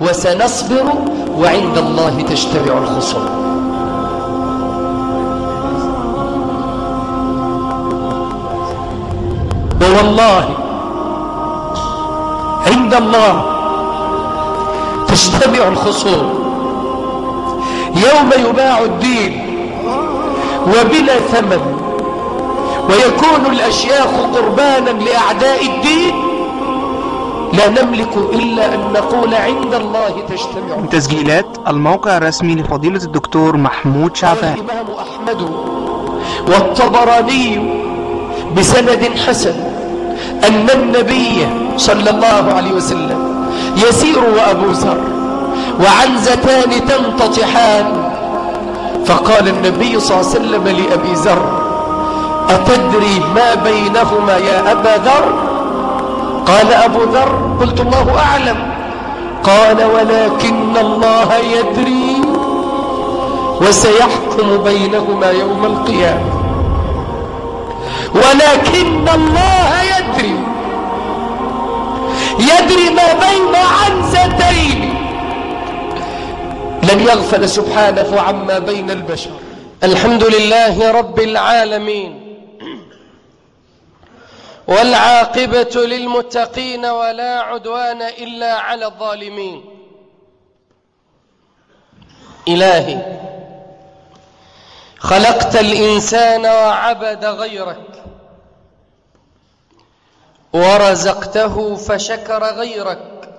وسنصبر وعند الله تجتمع الخصوم. ووالله عند الله تجتمع الخصوم. يوم يباع الدين وبلا ثمن ويكون الأشياخ قربانا لأعداء الدين لا نملك إلا أن نقول عند الله تجتمع. تسجيلات الموقع الرسمي لفضيلة الدكتور محمود شعبان الإمام أحمد والطبراني بسند حسن أن النبي صلى الله عليه وسلم يسير وأبو ذر وعنزتان تنتطحان. فقال النبي صلى الله عليه وسلم لأبي ذر أتدري ما بينهما يا أبا ذر؟ قال أبو ذر قلت الله أعلم. قال ولكن الله يدري وسيحكم بينهما يوم القيامة. ولكن الله يدري. يدري ما بين عنزتين. لن يغفل سبحانه عما بين البشر. الحمد لله رب العالمين. والعاقبة للمتقين ولا عدوان إلا على الظالمين. إلهي خلقت الإنسان وعبد غيرك ورزقته فشكر غيرك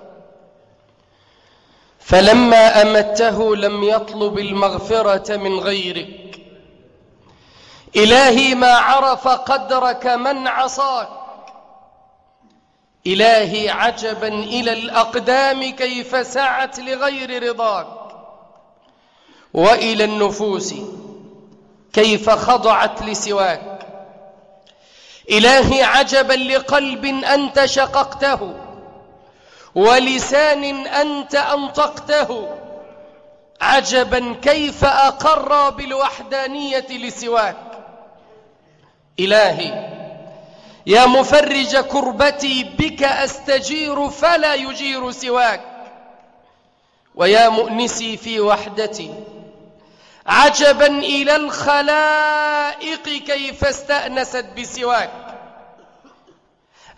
فلما أمته لم يطلب المغفرة من غيرك. إلهي ما عرف قدرك من عصاك إلهي عجبا إلى الأقدام كيف سعت لغير رضاك. وإلى النفوس كيف خضعت لسواك. إلهي عجبا لقلب أنت شققته ولسان أنت أنطقته. عجبا كيف أقر بالوحدانية لسواك. إلهي يا مفرج كربتي بك أستجير فلا يجير سواك. ويا مؤنسي في وحدتي عجبا إلى الخلائق كيف استأنست بسواك.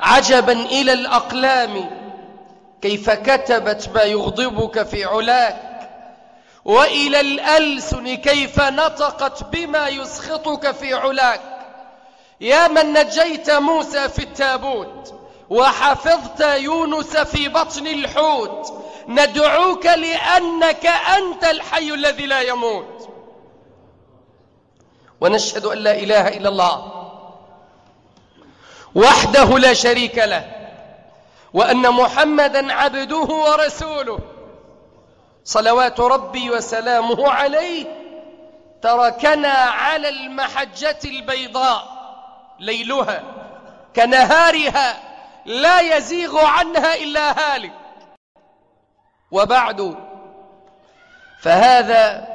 عجبا إلى الأقلام كيف كتبت ما يغضبك في علاك. وإلى الألسن كيف نطقت بما يسخطك في علاك. يا من نجيت موسى في التابوت وحفظت يونس في بطن الحوت ندعوك لأنك أنت الحي الذي لا يموت. ونشهد أن لا إله إلا الله وحده لا شريك له وأن محمدا عبده ورسوله. صلوات ربي وسلامه عليه تركنا على المحجة البيضاء. ليلها كنهارها لا يزيغ عنها إلا هالك. وبعد فهذا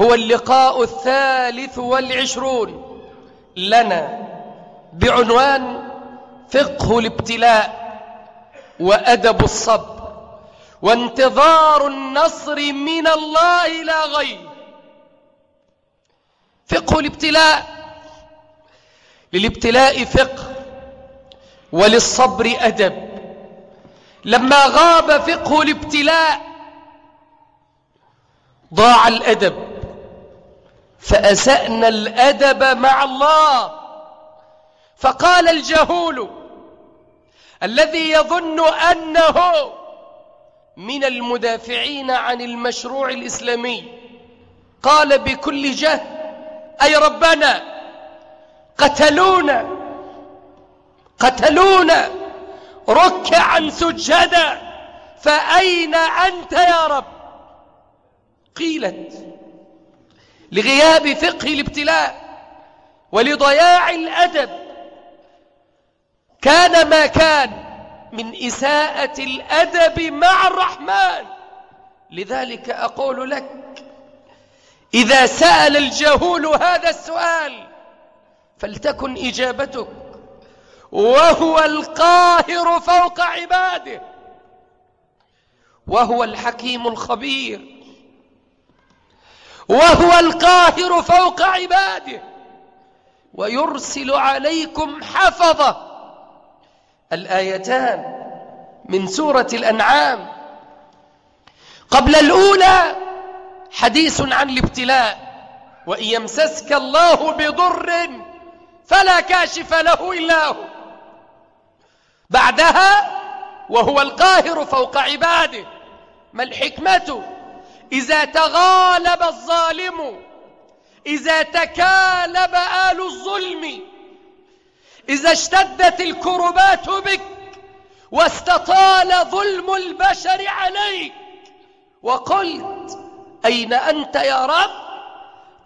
هو اللقاء الثالث والعشرون لنا بعنوان فقه الابتلاء وأدب الصبر وانتظار النصر من الله لا غير. فقه الابتلاء للابتلاء فقه وللصبر أدب. لما غاب فقه الابتلاء ضاع الأدب. فأسأنا الأدب مع الله. فقال الجهول الذي يظن أنه من المدافعين عن المشروع الإسلامي قال بكل جهد أي ربنا قتلونا. قتلونا. ركعا سجدا. فأين أنت يا رب؟ قيلت. لغياب فقه الابتلاء ولضياع الأدب. كان ما كان من إساءة الأدب مع الرحمن. لذلك أقول لك إذا سأل الجهول هذا السؤال فلتكن إجابتك. وهو القاهر فوق عباده. وهو الحكيم الخبير. وهو القاهر فوق عباده. ويرسل عليكم حفظة. الآيتان من سورة الأنعام. قبل الأولى حديث عن الابتلاء. وإن يمسسك الله بضر فلا كاشف له إلا هو. بعدها وهو القاهر فوق عباده. ما الحكمة؟ إذا تغالب الظالم إذا تكالب آل الظلم إذا اشتدت الكربات بك واستطال ظلم البشر عليك. وقلت أين أنت يا رب؟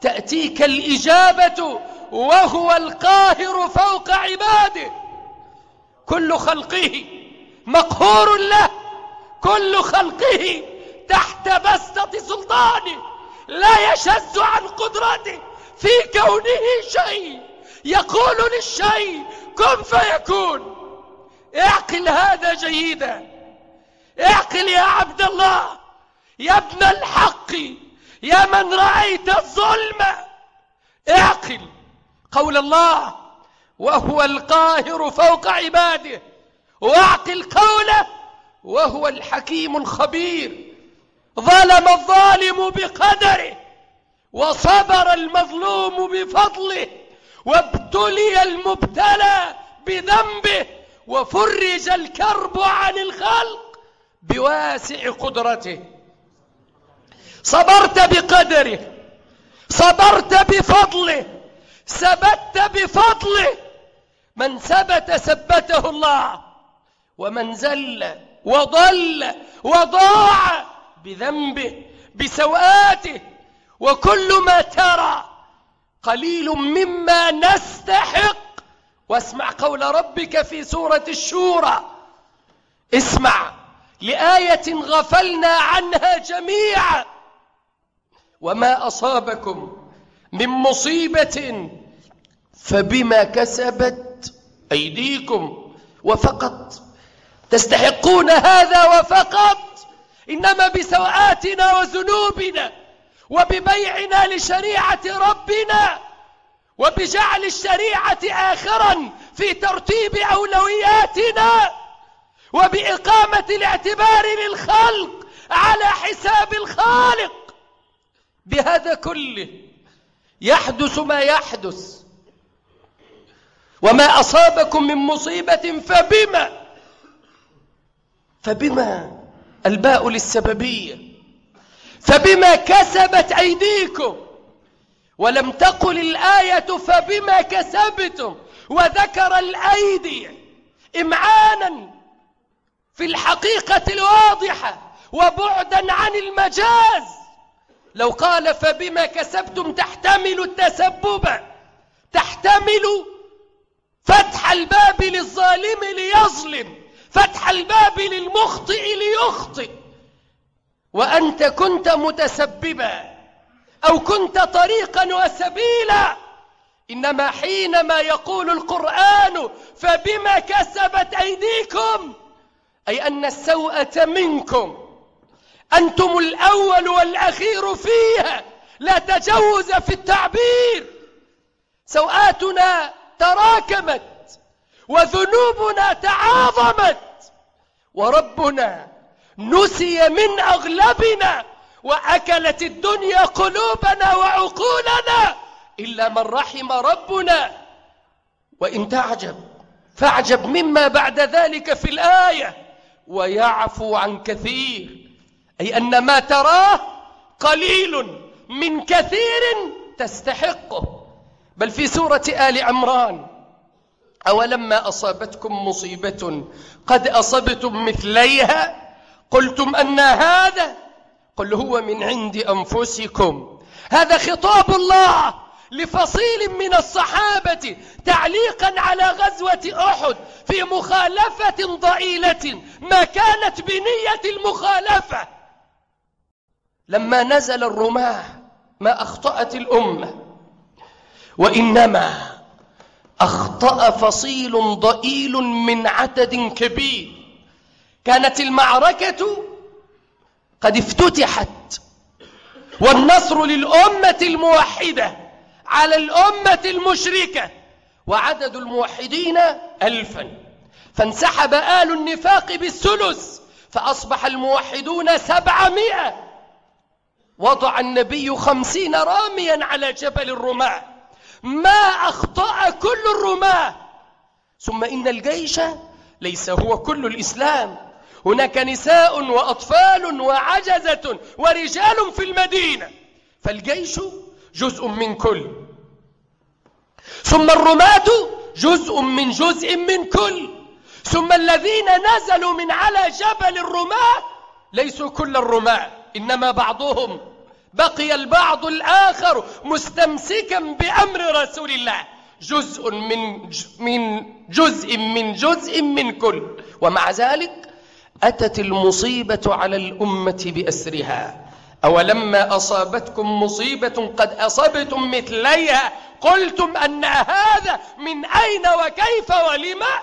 تأتيك الإجابة وهو القاهر فوق عباده. كل خلقه مقهور له كل خلقه تحت بسطة سلطانه. لا يشز عن قدرته في كونه شيء. يقول للشيء كن فيكون. اعقل هذا جيدا. اعقل يا عبد الله. يا ابن الحق. يا من رأيت الظلم! اعقل! قول الله وهو القاهر فوق عباده. واعقل قوله وهو الحكيم الخبير. ظلم الظالم بقدره وصبر المظلوم بفضله وابتلي المبتلى بذنبه وفرج الكرب عن الخلق بواسع قدرته. صبرت بقدره صبرت بفضله ثبت بفضله. من ثبت ثبته الله ومن زل وضل وضاع بذنبه بسوآته وكل ما ترى قليل مما نستحق. واسمع قول ربك في سورة الشورى. اسمع لآية غفلنا عنها جميعا. وما أصابكم من مصيبة فبما كسبت أيديكم وفقط. تستحقون هذا وفقط؟ إنما بسوآتنا وذنوبنا وببيعنا لشريعة ربنا وبجعل الشريعة آخرا في ترتيب أولوياتنا وبإقامة الاعتبار للخلق على حساب الخالق. بهذا كله يحدث ما يحدث. وما أصابكم من مصيبة فبما فبما الباء للسببية فبما كسبت أيديكم. ولم تقل الآية فبما كسبتم. وذكر الأيدي إمعانا في الحقيقة الواضحة وبعدا عن المجاز. لو قال فبما كسبتم تحتمل التسبب تحتمل فتح الباب للظالم ليظلم فتح الباب للمخطئ ليخطئ. وأنت كنت متسببا أو كنت طريقا وسبيلا إنما حينما يقول القرآن فبما كسبت أيديكم أي أن السوءة منكم. أنتم الأول والأخير فيها. لا تجوز في التعبير. سوآتنا تراكمت وذنوبنا تعاظمت وربنا نسي من أغلبنا وأكلت الدنيا قلوبنا وعقولنا إلا من رحم ربنا. وإن تعجب فاعجب مما بعد ذلك في الآية. ويعفو عن كثير. أي أن ما تراه قليل من كثير تستحقه. بل في سورة آل عمران أولما أصابتكم مصيبة قد أصبتم مثليها؟ قلتم أن هذا قل هو من عند أنفسكم. هذا خطاب الله لفصيل من الصحابة تعليقا على غزوة أحد في مخالفة ضئيلة ما كانت بنية المخالفة. لما نزل الرماة ما أخطأت الأمة وإنما أخطأ فصيل ضئيل من عدد كبير. كانت المعركة قد افتتحت والنصر للأمة الموحدة على الأمة المشركة وعدد الموحدين ألفا. فانسحب آل النفاق بالثلث فأصبح الموحدون سبعمائة. وضع النبي خمسين راميا على جبل الرماة. ما أخطأ كل الرماة. ثم إن الجيش ليس هو كل الإسلام. هناك نساء وأطفال وعجزة ورجال في المدينة. فالجيش جزء من كل. ثم الرماة جزء من جزء من كل. ثم الذين نزلوا من على جبل الرماة ليسوا كل الرماة. إنما بعضهم بقي البعض الآخر مستمسكا بأمر رسول الله. جزء من من جزء من جزء من كل. ومع ذلك أتت المصيبة على الأمة بأسرها. أولما أصابتكم مصيبة قد أصبتم مثليها. قلتم أن هذا من أين وكيف ولما؟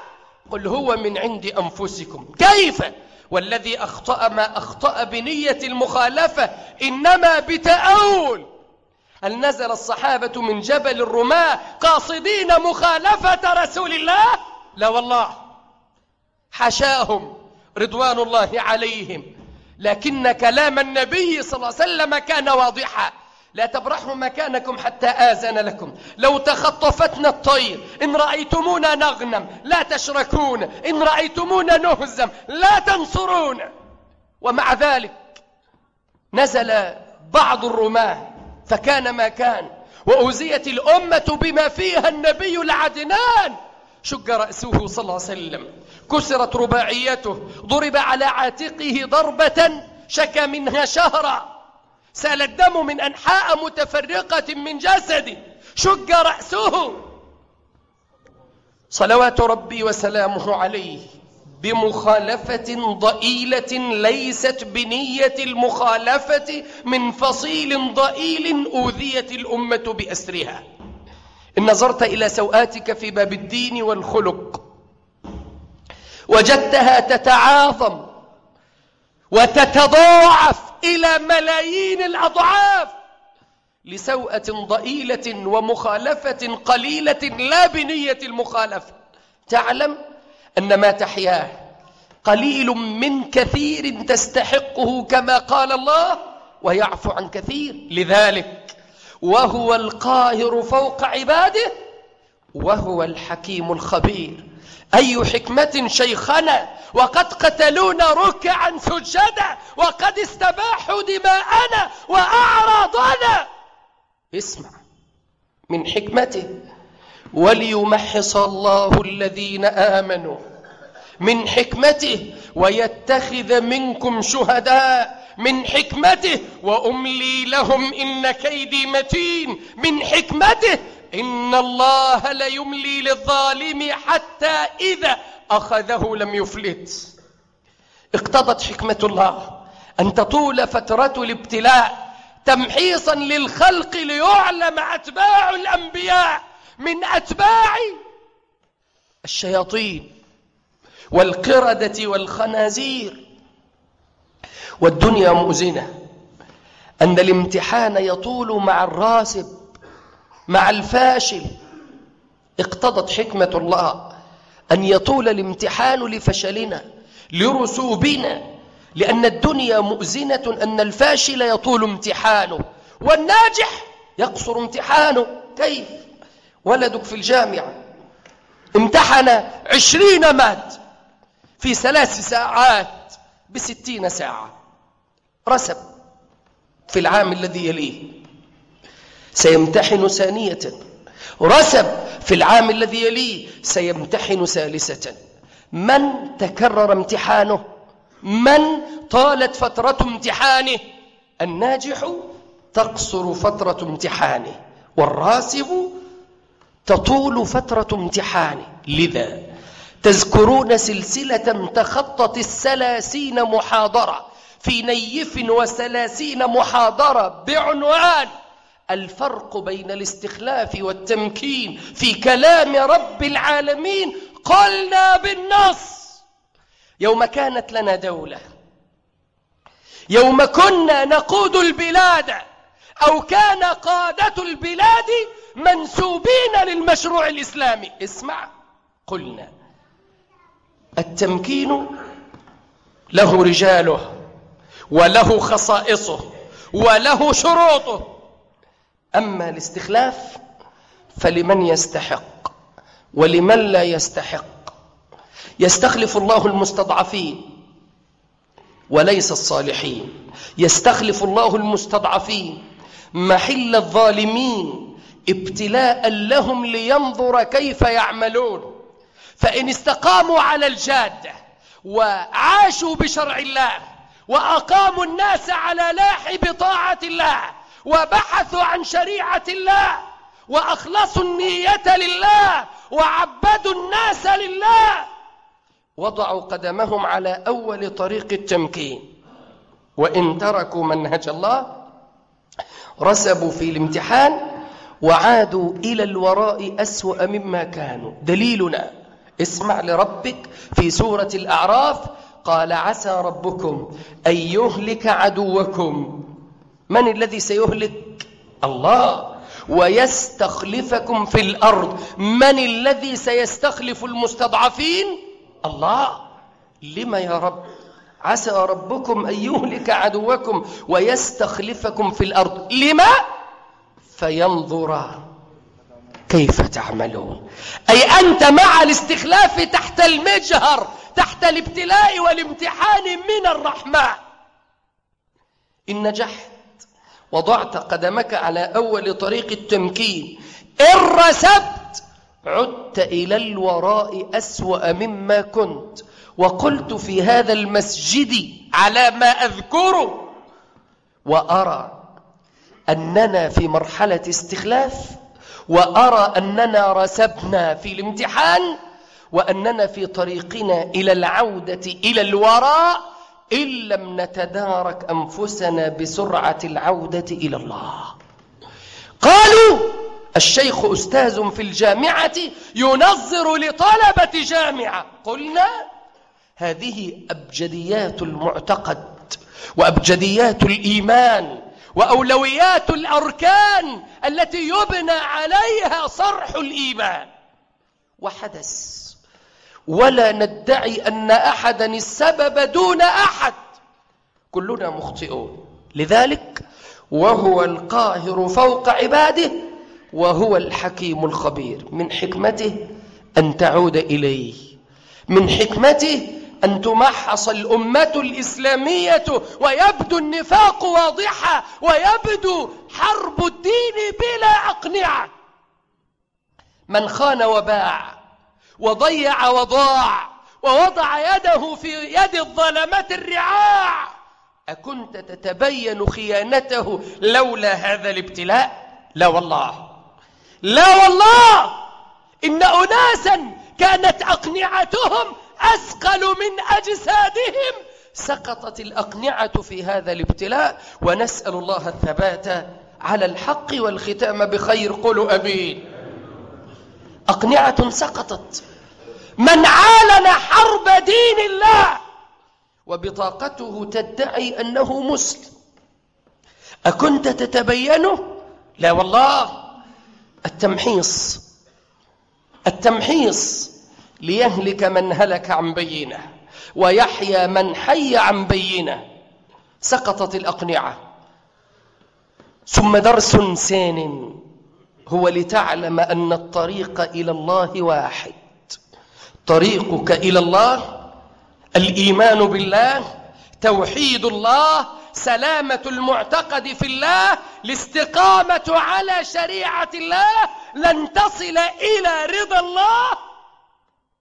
قل هو من عند أنفسكم. كيف؟ والذي أخطأ ما أخطأ بنية المخالفة إنما بتأول. هل نزل الصحابة من جبل الرماة قاصدين مخالفة رسول الله؟ لا والله. حشاهم رضوان الله عليهم. لكن كلام النبي صلى الله عليه وسلم كان واضحا. لا تبرحوا مكانكم حتى آذن لكم. لو تخطفتنا الطير إن رأيتمونا نغنم لا تشركون. إن رأيتمونا نهزم لا تنصرون. ومع ذلك نزل بعض الرماة فكان ما كان. وأوزيت الأمة بما فيها النبي العدنان. شق رأسه صلى الله عليه وسلم. كسرت رباعيته. ضرب على عاتقه ضربة شكى منها شهرا. سال الدم من أنحاء متفرقة من جسده شق رأسه. صلوات ربي وسلامه عليه بمخالفة ضئيلة ليست بنية المخالفة من فصيل ضئيل أوذيت الأمة بأسرها. إن نظرت إلى سوآتك في باب الدين والخلق وجدتها تتعاظم وتتضاعف إلى ملايين الأضعاف لسوءة ضئيلة ومخالفة قليلة لا بنية المخالفة. تعلم أن ما تحياه قليل من كثير تستحقه كما قال الله ويعفو عن كثير. لذلك وهو القاهر فوق عباده وهو الحكيم الخبير. أي حكمة شيخنا؟ وقد قتلونا ركعا سجدا وقد استباحوا دماءنا وأعراضنا. اسمع من حكمته. وليمحص الله الذين آمنوا. من حكمته ويتخذ منكم شهداء. من حكمته وأملي لهم إن كيدي متين. من حكمته إن الله ليملي للظالم حتى إذا أخذه لم يفلت. اقتضت حكمة الله أن تطول فترة الابتلاء تمحيصا للخلق ليعلم أتباع الأنبياء من أتباع الشياطين والقردة والخنازير. والدنيا مؤزنة أن الامتحان يطول مع الراسب مع الفاشل. اقتضت حكمة الله أن يطول الامتحان لفشلنا لرسوبنا لأن الدنيا مؤزنة أن الفاشل يطول امتحانه والناجح يقصر امتحانه. كيف؟ ولدك في الجامعة امتحن عشرين ماد في ثلاث ساعات بستين ساعة. رسب في العام الذي يليه. سيمتحن ثانية. رسب في العام الذي يليه سيمتحن ثالثة. من تكرر امتحانه؟ من طالت فترة امتحانه؟ الناجح تقصر فترة امتحانه والراسب تطول فترة امتحانه. لذا تذكرون سلسلة تخطت الثلاثين محاضرة في نيف وثلاثين محاضرة بعنوان الفرق بين الاستخلاف والتمكين في كلام رب العالمين قلنا بالنص. يوم كانت لنا دولة يوم كنا نقود البلاد أو كان قادة البلاد منسوبين للمشروع الإسلامي. اسمع قلنا. التمكين له رجاله وله خصائصه وله شروطه. أما الاستخلاف فلمن يستحق ولمن لا يستحق. يستخلف الله المستضعفين وليس الصالحين. يستخلف الله المستضعفين محل الظالمين ابتلاء لهم لينظر كيف يعملون. فإن استقاموا على الجادة وعاشوا بشرع الله وأقاموا الناس على لاحب طاعة الله وبحثوا عن شريعة الله وأخلصوا النية لله وعبدوا الناس لله. وضعوا قدمهم على أول طريق التمكين. وإن تركوا منهج الله رسبوا في الامتحان وعادوا إلى الوراء أسوأ مما كانوا. دليلنا اسمع لربك في سورة الأعراف قال عسى ربكم أن يهلك عدوكم. من الذي سيهلك؟ الله. ويستخلفكم في الأرض. من الذي سيستخلف المستضعفين؟ الله. لما يا رب؟ عسى ربكم أن يهلك عدوكم ويستخلفكم في الأرض. لما؟ فينظر. كيف تعملون؟ أي أنت مع الاستخلاف تحت المجهر تحت الابتلاء والامتحان من الرحمن. إن نجحت وضعت قدمك على أول طريق التمكين. إن رسبت عدت إلى الوراء أسوأ مما كنت. وقلت في هذا المسجد على ما أذكره وأرى أننا في مرحلة استخلاف وأرى أننا رسبنا في الامتحان وأننا في طريقنا إلى العودة إلى الوراء إن لم نتدارك أنفسنا بسرعة العودة إلى الله. قالوا الشيخ أستاذ في الجامعة ينظر لطلبة جامعة. قلنا هذه أبجديات المعتقد وأبجديات الإيمان وأولويات الأركان التي يبنى عليها صرح الإيمان. وحدث ولا ندعي أن أحدا السبب دون أحد. كلنا مخطئون. لذلك وهو القاهر فوق عباده وهو الحكيم الخبير. من حكمته أن تعود إليه. من حكمته أن تمحص الأمة الإسلامية ويبدو النفاق واضحا ويبدو حرب الدين بلا أقنعة. من خان وباع وضيع وضاع ووضع يده في يد الظلمة الرعاع. أكنت تتبين خيانته لولا هذا الابتلاء؟ لا والله. لا والله! إن أناسا كانت أقنعتهم أثقل من أجسادهم. سقطت الأقنعة في هذا الابتلاء ونسأل الله الثبات على الحق والختام بخير. قولوا أمين. أقنعة سقطت. من عالن حرب دين الله وبطاقته تدعي أنه مسلم. أكنت تتبينه؟ لا والله. التمحيص التمحيص ليهلك من هلك عن بينة ويحيى من حي عن بينة. سقطت الأقنعة. ثم درس سين هو لتعلم أن الطريق إلى الله واحد. طريقك إلى الله الإيمان بالله توحيد الله سلامة المعتقد في الله الاستقامة على شريعة الله لن تصل إلى رضا الله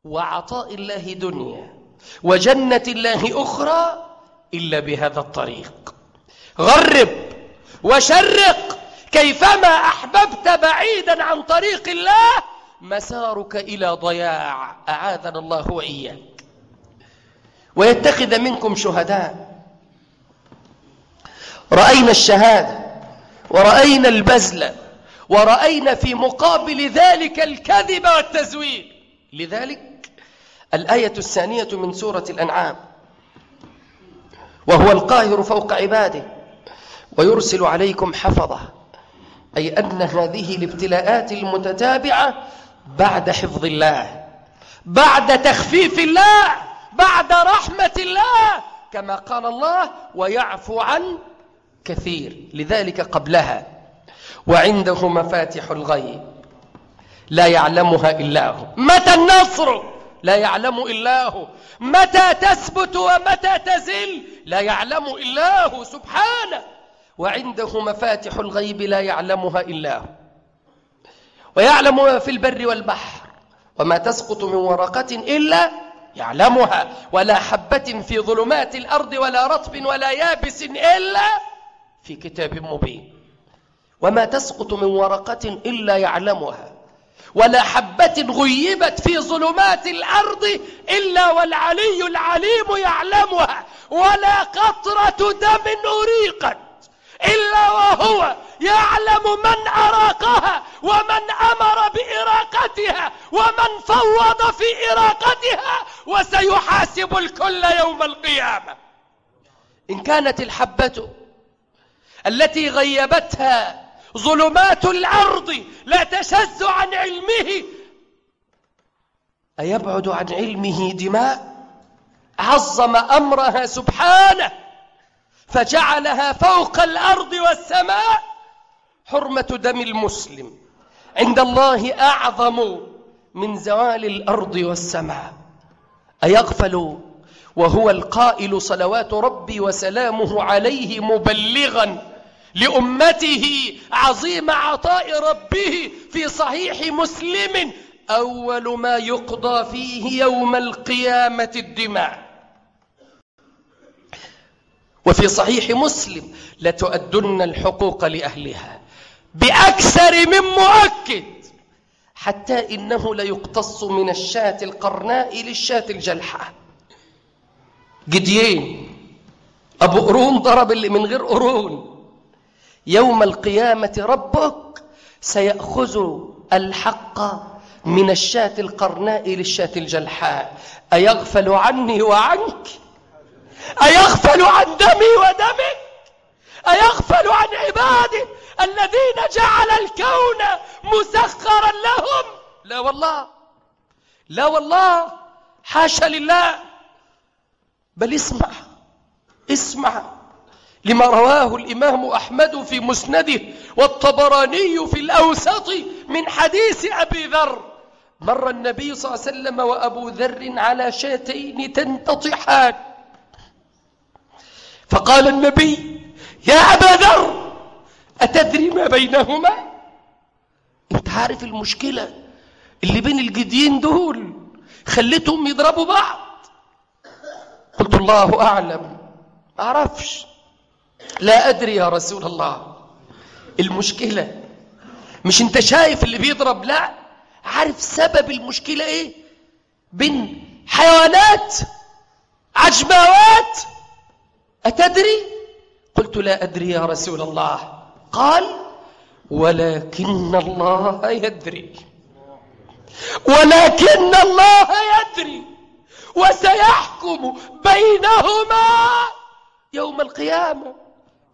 وعطاء الله دنيا وجنة الله أخرى إلا بهذا الطريق. غرب وشرق كيفما أحببت بعيدا عن طريق الله مسارك إلى ضياع. أعاذنا الله وإياك. ويتخذ منكم شهداء. رأينا الشهادة ورأينا البذل ورأينا في مقابل ذلك الكذب والتزوير لذلك الآية الثانية من سورة الأنعام. وهو القاهر فوق عباده ويرسل عليكم حفظة. أي أن هذه الابتلاءات المتتابعة بعد حفظ الله بعد تخفيف الله بعد رحمة الله كما قال الله ويعفو عن كثير لذلك قبلها وعنده مفاتح الغيب لا يعلمها إلا هو متى النصر؟ لا يعلم إلا هو. متى تثبت ومتى تزل؟ لا يعلم إلا هو. سبحانه وعنده مفاتح الغيب لا يعلمها إلا هو ويعلم ما في البر والبحر وما تسقط من ورقة إلا يعلمها. ولا حبة في ظلمات الأرض ولا رطب ولا يابس إلا في كتاب مبين. وما تسقط من ورقة إلا يعلمها. ولا حبة غيبت في ظلمات الأرض إلا والعلي العليم يعلمها. ولا قطرة دم أريقت. إلا وهو يعلم من أراقها ومن أمر بإراقتها ومن فوض في إراقتها وسيحاسب الكل يوم القيامة. إن كانت الحبة التي غيبتها ظلمات الأرض لا تشز عن علمه أيبعد عن علمه دماء؟ عظم أمرها سبحانه. فجعلها فوق الأرض والسماء حرمة دم المسلم. عند الله أعظم من زوال الأرض والسماء. أيغفل وهو القائل صلوات ربي وسلامه عليه مبلغا لأمته عظيم عطاء ربه في صحيح مسلم. أول ما يقضى فيه يوم القيامة الدماء. وفي صحيح مسلم لتؤدن الحقوق لأهلها. بأكثر من مؤكد حتى إنه ليقتص من الشاة القرناء للشاة الجلحة. جديين أبو قرون ضرب اللي من غير قرون يوم القيامة ربك سيأخذ الحق من الشاة القرناء للشاة الجلحاء. أيغفل عني وعنك؟ أيغفل عن دمي ودمك؟ أيغفل عن عباده الذين جعل الكون مسخرا لهم؟ لا والله. لا والله. حاشا لله. بل اسمع. اسمع. لما رواه الإمام أحمد في مسنده والطبراني في الأوسط من حديث أبي ذر. مر النبي صلى الله عليه وسلم وأبو ذر على شاتين تنتطحان. فقال النبي يا أبا ذر أتدري ما بينهما؟ أنت عارف المشكلة اللي بين الجديين دول خلتهم يضربوا بعض. قلت الله أعلم. ما أعرفش. لا أدري يا رسول الله. المشكلة مش أنت شايف اللي بيضرب؟ لا. عارف سبب المشكلة إيه؟ بين حيوانات عجماوات أتدري؟ قلت لا أدري يا رسول الله. قال ولكن الله يدري. ولكن الله يدري. وسيحكم بينهما يوم القيامة.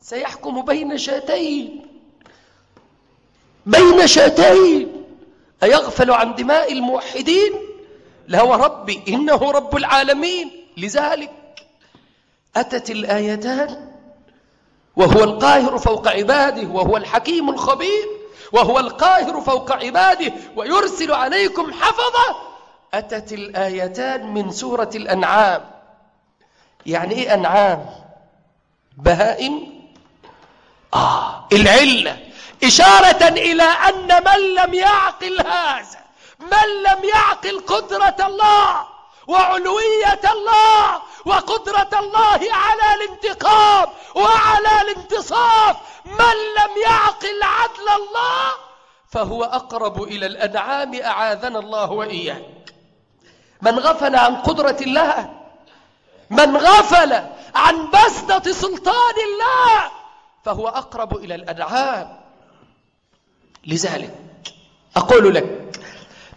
سيحكم بين شاتين. بين شاتين. أيغفل عن دماء الموحدين؟ لا وربي إنه رب العالمين. لذلك أتت الآيتان وهو القاهر فوق عباده وهو الحكيم الخبير وهو القاهر فوق عباده ويرسل عليكم حفظة. أتت الآيتان من سورة الأنعام. يعني إيه أنعام؟ بهائم؟ آه العلة. إشارة إلى أن من لم يعقل هذا من لم يعقل قدرة الله وعلوية الله وقدرة الله على الانتقام وعلى الانتصاف. من لم يعقل عدل الله فهو أقرب إلى الأنعام أعاذنا الله وإياك. من غفل عن قدرة الله من غفل عن بسطة سلطان الله فهو أقرب إلى الأنعام. لذلك أقول لك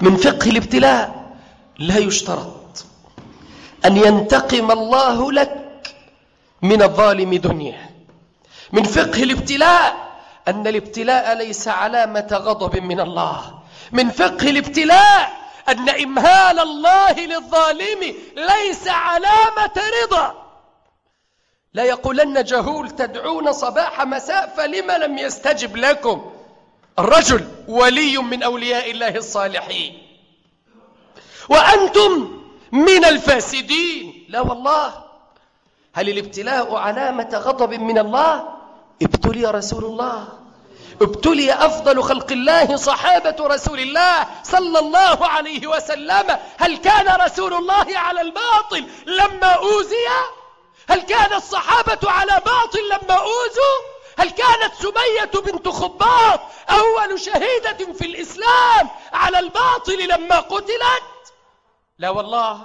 من فقه الابتلاء لا يشترط أن ينتقم الله لك من الظالم دنيا من فقه الابتلاء أن الابتلاء ليس علامة غضب من الله. من فقه الابتلاء أن إمهال الله للظالم ليس علامة رضا. لا يقولن جهول تدعون صباح مساء فلما لم يستجب لكم؟ الرجل ولي من أولياء الله الصالحين. وأنتم من الفاسدين. لا والله. هل الابتلاء علامة غضب من الله؟ ابتلي رسول الله. ابتلي أفضل خلق الله صحابة رسول الله صلى الله عليه وسلم. هل كان رسول الله على الباطل لما أوزي هل كان الصحابة على باطل لما أوزوا هل كانت سمية بنت خباط أول شهيدة في الإسلام على الباطل لما قتلت؟ لا والله.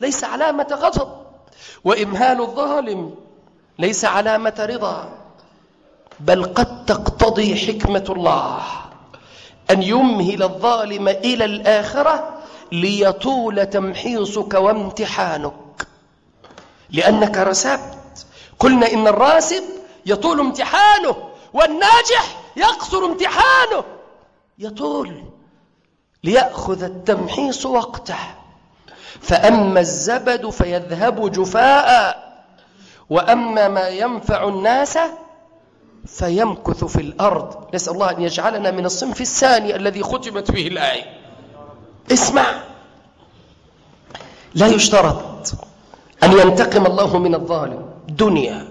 ليس علامة غضب. وإمهال الظالم ليس علامة رضا. بل قد تقتضي حكمة الله. أن يمهل الظالم إلى الآخرة ليطول تمحيصك وامتحانك. لأنك رسبت. قلنا إن الراسب يطول امتحانه والناجح يقصر امتحانه. يطول. ليأخذ التمحيص وقته. فأما الزبد فيذهب جفاء وأما ما ينفع الناس فيمكث في الأرض. نسأل الله أن يجعلنا من الصنف الثاني الذي ختمت به الآية. اسمع. لا يشترط أن ينتقم الله من الظالم. دنيا.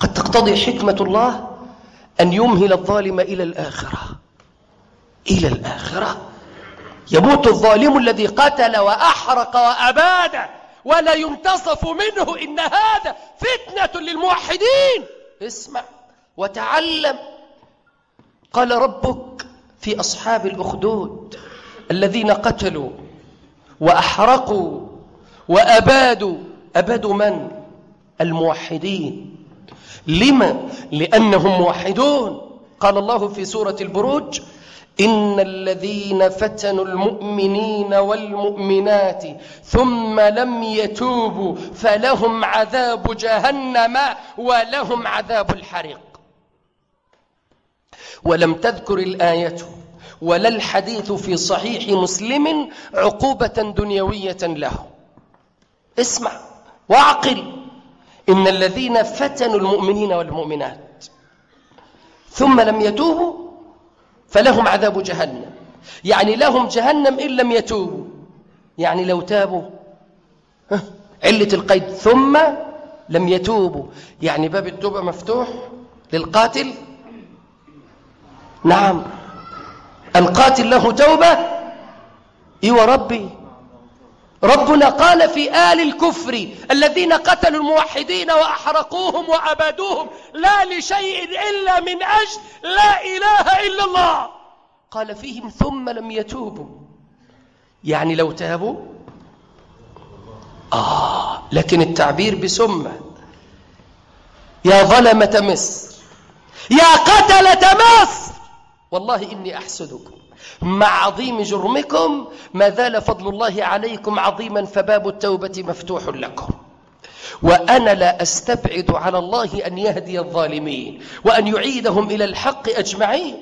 قد تقتضي حكمة الله أن يمهل الظالم إلى الآخرة. إلى الآخرة. يموت الظالم الذي قتل وأحرق وأباد ولا ينتصف منه إن هذا فتنة للموحدين. اسمع وتعلم. قال ربك في أصحاب الأخدود الذين قتلوا وأحرقوا وأبادوا. أبادوا من؟ الموحدين. لما؟ لأنهم موحدون. قال الله في سورة البروج إن الذين فتنوا المؤمنين والمؤمنات ثم لم يتوبوا فلهم عذاب جهنم ولهم عذاب الحريق. ولم تذكر الآية ولا الحديث في صحيح مسلم عقوبة دنيوية له. اسمع واعقل. إن الذين فتنوا المؤمنين والمؤمنات ثم لم يتوبوا فلهم عذاب جهنم. يعني لهم جهنم إن لم يتوبوا. يعني لو تابوا علة القيد ثم لم يتوبوا. يعني باب التوبة مفتوح للقاتل؟ نعم. القاتل له توبة؟ إيوه ربي. ربنا قال في آل الكفر الذين قتلوا الموحدين وأحرقوهم وأبادوهم لا لشيء إلا من أجل لا إله إلا الله. قال فيهم ثم لم يتوبوا. يعني لو تابوا؟ آه لكن التعبير بسمة. يا ظلمة مصر يا قتلة مصر. والله إني أحسدكم. مع عظيم جرمكم ما زال فضل الله عليكم عظيما فباب التوبة مفتوح لكم. وأنا لا أستبعد على الله أن يهدي الظالمين وأن يعيدهم إلى الحق أجمعين.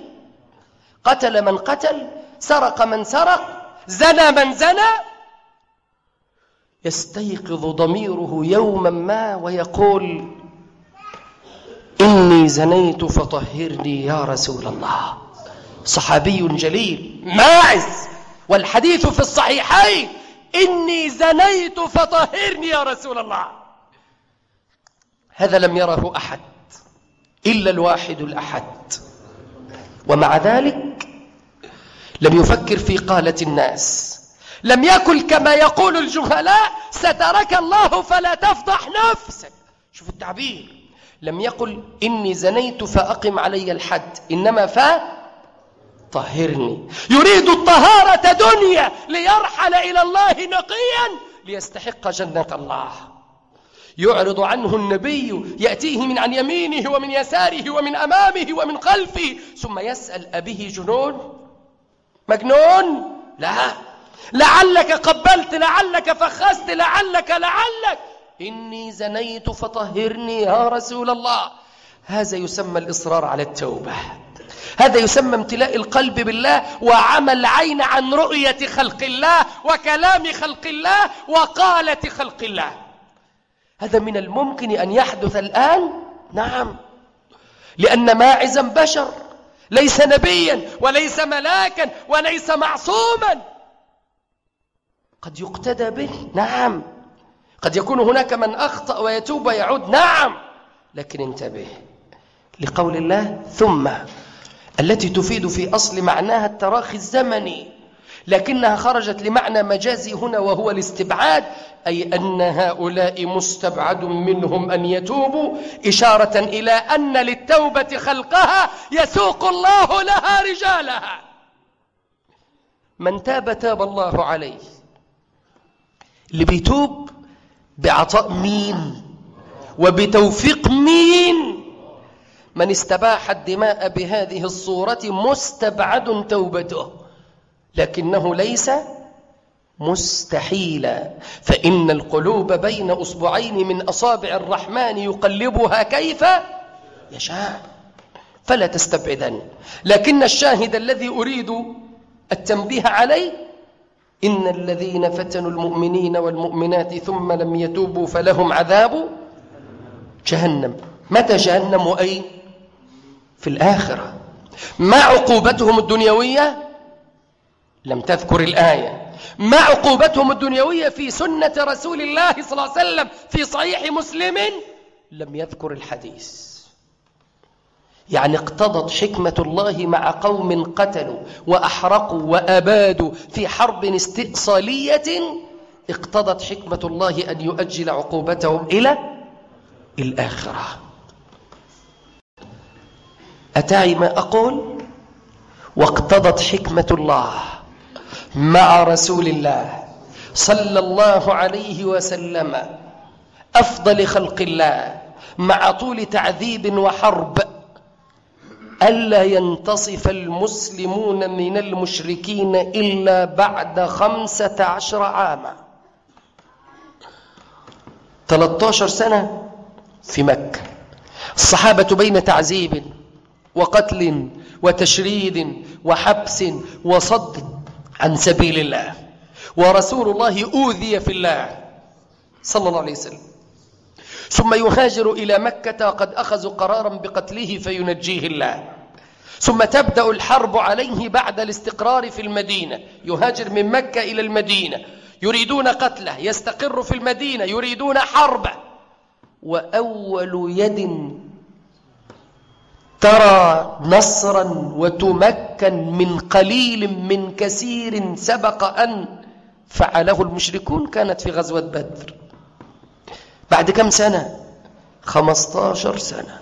قتل من قتل سرق من سرق زنى من زنى. يستيقظ ضميره يوما ما ويقول إني زنيت فطهرني يا رسول الله. صحابي جليل ماعز. والحديث في الصحيحين إني زنيت فطهرني يا رسول الله. هذا لم يره أحد إلا الواحد الأحد. ومع ذلك لم يفكر في قالة الناس. لم يكن كما يقول الجهلاء سترك الله فلا تفضح نفسك. شوف التعبير. لم يقل إني زنيت فأقم علي الحد. إنما فا طهرني. يريد الطهارة دنيا ليرحل إلى الله نقيا ليستحق جنة الله. يعرض عنه النبي يأتيه من عن يمينه ومن يساره ومن أمامه ومن خلفه ثم يسأل أبيه جنون؟ مجنون؟ لا. لعلك قبلت لعلك فخست لعلك لعلك. إني زنيت فطهرني يا رسول الله. هذا يسمى الإصرار على التوبة. هذا يسمى امتلاء القلب بالله وعمى العين عن رؤية خلق الله وكلام خلق الله وقالة خلق الله. هذا من الممكن أن يحدث الآن؟ نعم. لأن ماعزا بشر ليس نبيا وليس ملاكا وليس معصوما. قد يقتدى به؟ نعم. قد يكون هناك من أخطأ ويتوب ويعود؟ نعم. لكن انتبه لقول الله ثم التي تفيد في أصل معناها التراخي الزمني لكنها خرجت لمعنى مجازي هنا وهو الاستبعاد أي أن هؤلاء مستبعد منهم أن يتوبوا إشارة إلى أن للتوبة خلقها يسوق الله لها رجالها. من تاب تاب الله عليه. اللي بيتوب بعطاء مين وبتوفيق مين من استباح الدماء بهذه الصورة مستبعد توبته لكنه ليس مستحيلا. فإن القلوب بين أصبعين من أصابع الرحمن يقلبها كيف يشاء. فلا تستبعدن. لكن الشاهد الذي أريد التنبيه عليه إن الذين فتنوا المؤمنين والمؤمنات ثم لم يتوبوا فلهم عذاب جهنم. متى جهنم أين في الآخرة. ما عقوبتهم الدنيوية؟ لم تذكر الآية. ما عقوبتهم الدنيوية في سنة رسول الله صلى الله عليه وسلم في صحيح مسلم؟ لم يذكر الحديث. يعني اقتضت حكمة الله مع قوم قتلوا وأحرقوا وأبادوا في حرب استئصالية. اقتضت حكمة الله أن يؤجل عقوبتهم إلى الآخرة. أتعي ما أقول؟ واقتضت حكمة الله مع رسول الله صلى الله عليه وسلم أفضل خلق الله مع طول تعذيب وحرب ألا ينتصف المسلمون من المشركين إلا بعد خمسة عشر عاما. 13 سنة في مكة. الصحابة بين تعذيب وقتل وتشريد وحبس وصد عن سبيل الله ورسول الله أوذي في الله صلى الله عليه وسلم ثم يهاجر إلى مكة وقد أخذوا قرارا بقتله فينجيه الله ثم تبدأ الحرب عليه بعد الاستقرار في المدينة يهاجر من مكة إلى المدينة يريدون قتله يستقر في المدينة يريدون حربه وأول يد ترى نصرا وتمكن من قليل من كثير سبق أن فعله المشركون كانت في غزوة بدر. بعد كم سنة؟ خمستاشر سنة.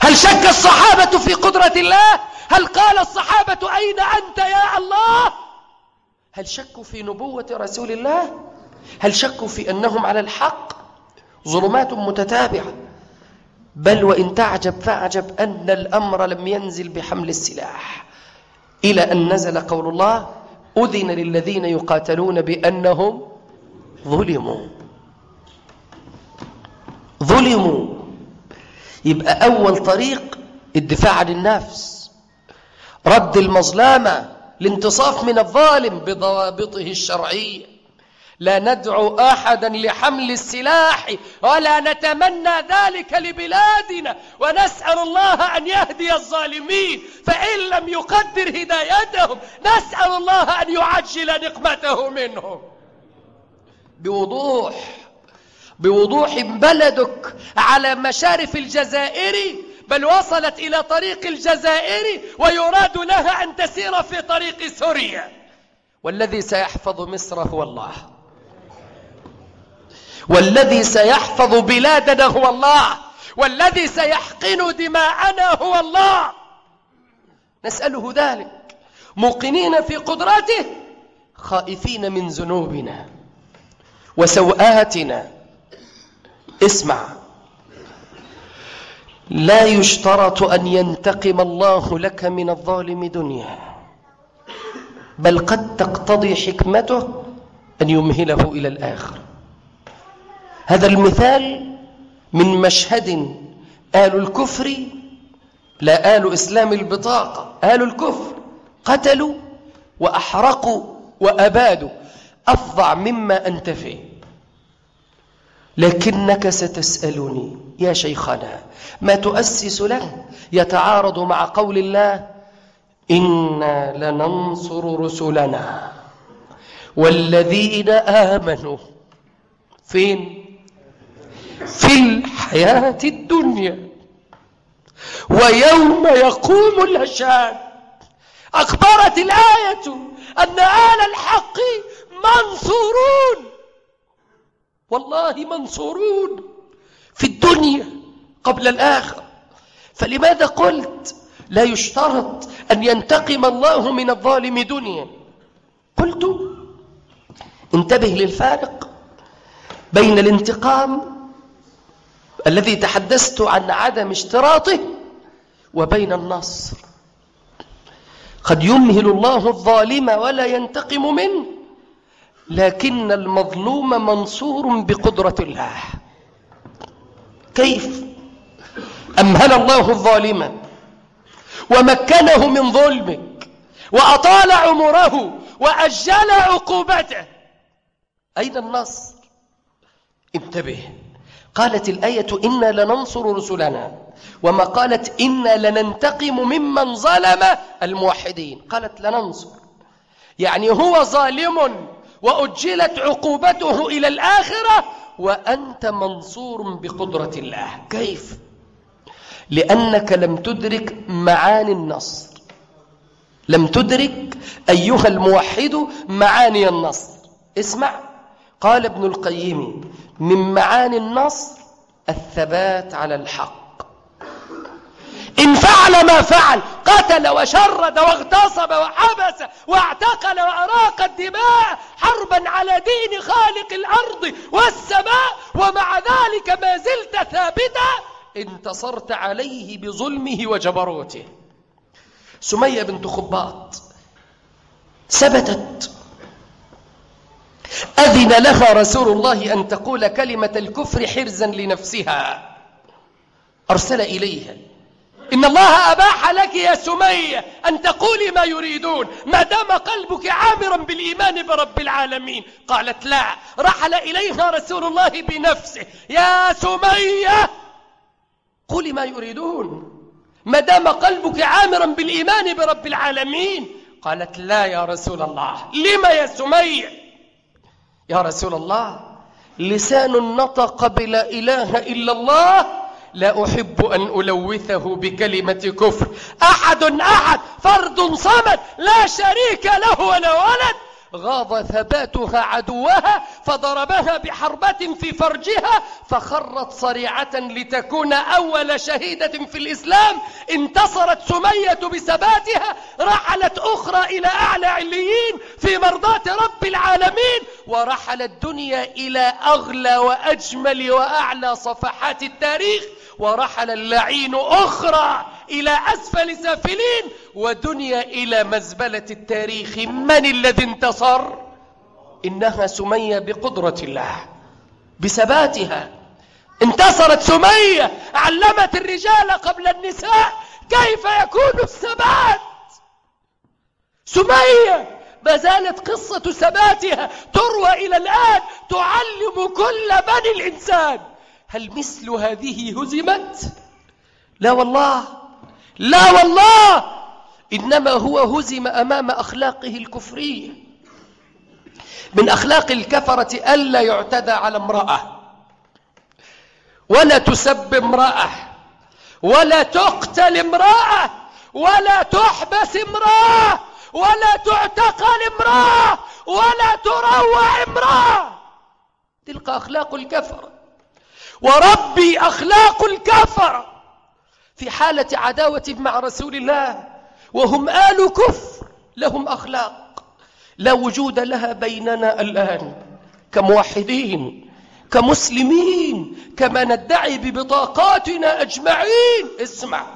هل شك الصحابة في قدرة الله؟ هل قال الصحابة أين أنت يا الله؟ هل شكوا في نبوة رسول الله؟ هل شكوا في أنهم على الحق؟ ظلمات متتابعة. بل وإن تعجب فاعجب أن الأمر لم ينزل بحمل السلاح. إلى أن نزل قول الله أذن للذين يقاتلون بأنهم ظلموا. ظلموا. يبقى أول طريق الدفاع عن النفس. رد المظلمة الانتصاف من الظالم بضوابطه الشرعية. لا ندعو أحدا لحمل السلاح ولا نتمنى ذلك لبلادنا. ونسأل الله أن يهدي الظالمين. فإن لم يقدر هدايتهم نسأل الله أن يعجل نقمته منهم. بوضوح بوضوح بلدك على مشارف الجزائر بل وصلت إلى طريق الجزائر ويراد لها أن تسير في طريق سوريا. والذي سيحفظ مصر هو الله. والذي سيحفظ بلادنا هو الله والذي سيحقن دماءنا هو الله. نسأله ذلك. موقنين في قدرته خائفين من ذنوبنا وسوآتنا. اسمع. لا يشترط أن ينتقم الله لك من الظالم دنيا بل قد تقتضي حكمته أن يمهله إلى الآخر. هذا المثال من مشهد آل الكفر لا آل إسلام البطاقة آل الكفر قتلوا وأحرقوا وأبادوا. أفظع مما أنت فيه. لكنك ستسألني يا شيخنا ما تؤسس له يتعارض مع قول الله إنا لننصر رسلنا والذين آمنوا فين في الحياة الدنيا. ويوم يقوم الأشهاد أخبرت الآية أن آل الحق منصورون. والله منصورون في الدنيا قبل الآخرة. فلماذا قلت لا يشترط أن ينتقم الله من الظالم دنيا؟ قلت انتبه للفارق بين الانتقام الذي تحدثت عن عدم اشتراطه وبين النصر. قد يمهل الله الظالم ولا ينتقم منه لكن المظلوم منصور بقدرة الله. كيف؟ أمهل الله الظالم ومكنه من ظلمك وأطال عمره وأجل عقوبته. أين النصر؟ انتبه. قالت الآية إنا لننصر رسلنا وما قالت إنا لننتقم ممن ظلم الموحدين. قالت لننصر. يعني هو ظالم وأجلت عقوبته إلى الآخرة وأنت منصور بقدرة الله. كيف؟ لأنك لم تدرك معاني النصر. لم تدرك أيها الموحد معاني النصر. اسمع. قال ابن القيم من معاني النصر الثبات على الحق. إن فعل ما فعل قتل وشرد واغتصب وحبس واعتقل وأراق الدماء حربا على دين خالق الأرض والسماء ومع ذلك ما زلت ثابتا انتصرت عليه بظلمه وجبروته. سمية بنت خباط ثبتت أذن لها رسول الله أن تقول كلمة الكفر حرزا لنفسها. أرسل إليها. إن الله أباح لك يا سمية أن تقولي ما يريدون. ما دام قلبك عامرا بالإيمان برب العالمين. قالت لا. رحل إليها رسول الله بنفسه. يا سمية قولي ما يريدون. ما دام قلبك عامرا بالإيمان برب العالمين. قالت لا يا رسول الله. لما يا سمية يا رسول الله لسان نطق بلا إله إلا الله لا أحب أن ألوثه بكلمة كفر. أحد أحد فرد صمد لا شريك له ولا ولد. غاض ثباتها عدوها فضربها بحربة في فرجها فخرت صريعة لتكون أول شهيدة في الإسلام. انتصرت سمية بثباتها رحلت أخرى إلى أعلى عليين في مرضاة رب العالمين ورحل الدنيا إلى أغلى وأجمل وأعلى صفحات التاريخ ورحل اللعين أخرى إلى أسفل سافلين ودنيا إلى مزبلة التاريخ. من الذي انتصر؟ إنها سمية بقدرة الله بثباتها. انتصرت سمية علمت الرجال قبل النساء كيف يكون الثبات. سمية ما زالت قصة ثباتها تروى إلى الآن تعلم كل بني الإنسان. هل مثل هذه هزمت؟ لا والله. لا والله! إنما هو هزم أمام أخلاقه الكفرية. من أخلاق الكفرة ألا يعتدى على امرأة. ولا تسب امرأة. ولا تقتل امرأة. ولا تحبس امرأة. ولا تعتقل امرأة. ولا تروع امرأة. تلك أخلاق الكفرة. وربي أخلاق الكفرة. في حالة عداوة مع رسول الله وهم آل كفر لهم أخلاق. لا وجود لها بيننا الآن كموحدين كمسلمين كما ندعي ببطاقاتنا أجمعين. اسمع.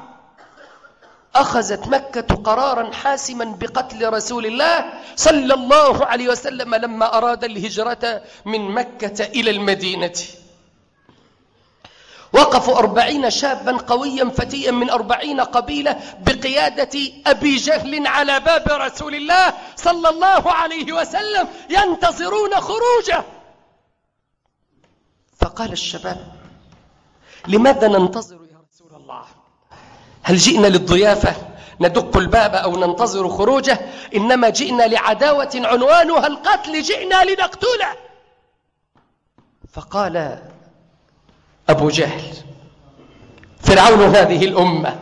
أخذت مكة قرارا حاسما بقتل رسول الله صلى الله عليه وسلم لما أراد الهجرة من مكة إلى المدينة. وقفوا أربعين شابا قويا فتيا من أربعين قبيلة بقيادة أبي جهل على باب رسول الله صلى الله عليه وسلم ينتظرون خروجه. فقال الشباب لماذا ننتظر يا رسول الله؟ هل جئنا للضيافة ندق الباب أو ننتظر خروجه؟ إنما جئنا لعداوة عنوانها القتل جئنا لنقتله. فقال أبو جهل. فرعون هذه الأمة.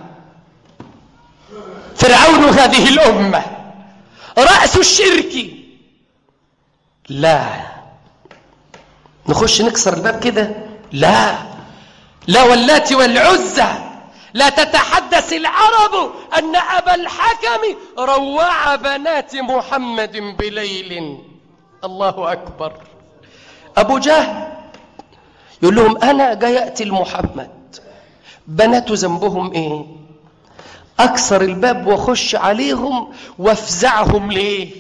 فرعون هذه الأمة. رأس الشرك. لا. نخش نكسر الباب كده. لا. لا واللات والعزى. لا تتحدث العرب أن أبا الحكم روع بنات محمد بليل. الله أكبر. أبو جهل. يقول لهم أنا جاي أقتل محمد بناته ذنبهم إيه؟ أكسر الباب وأخش عليهم وأفزعهم ليه؟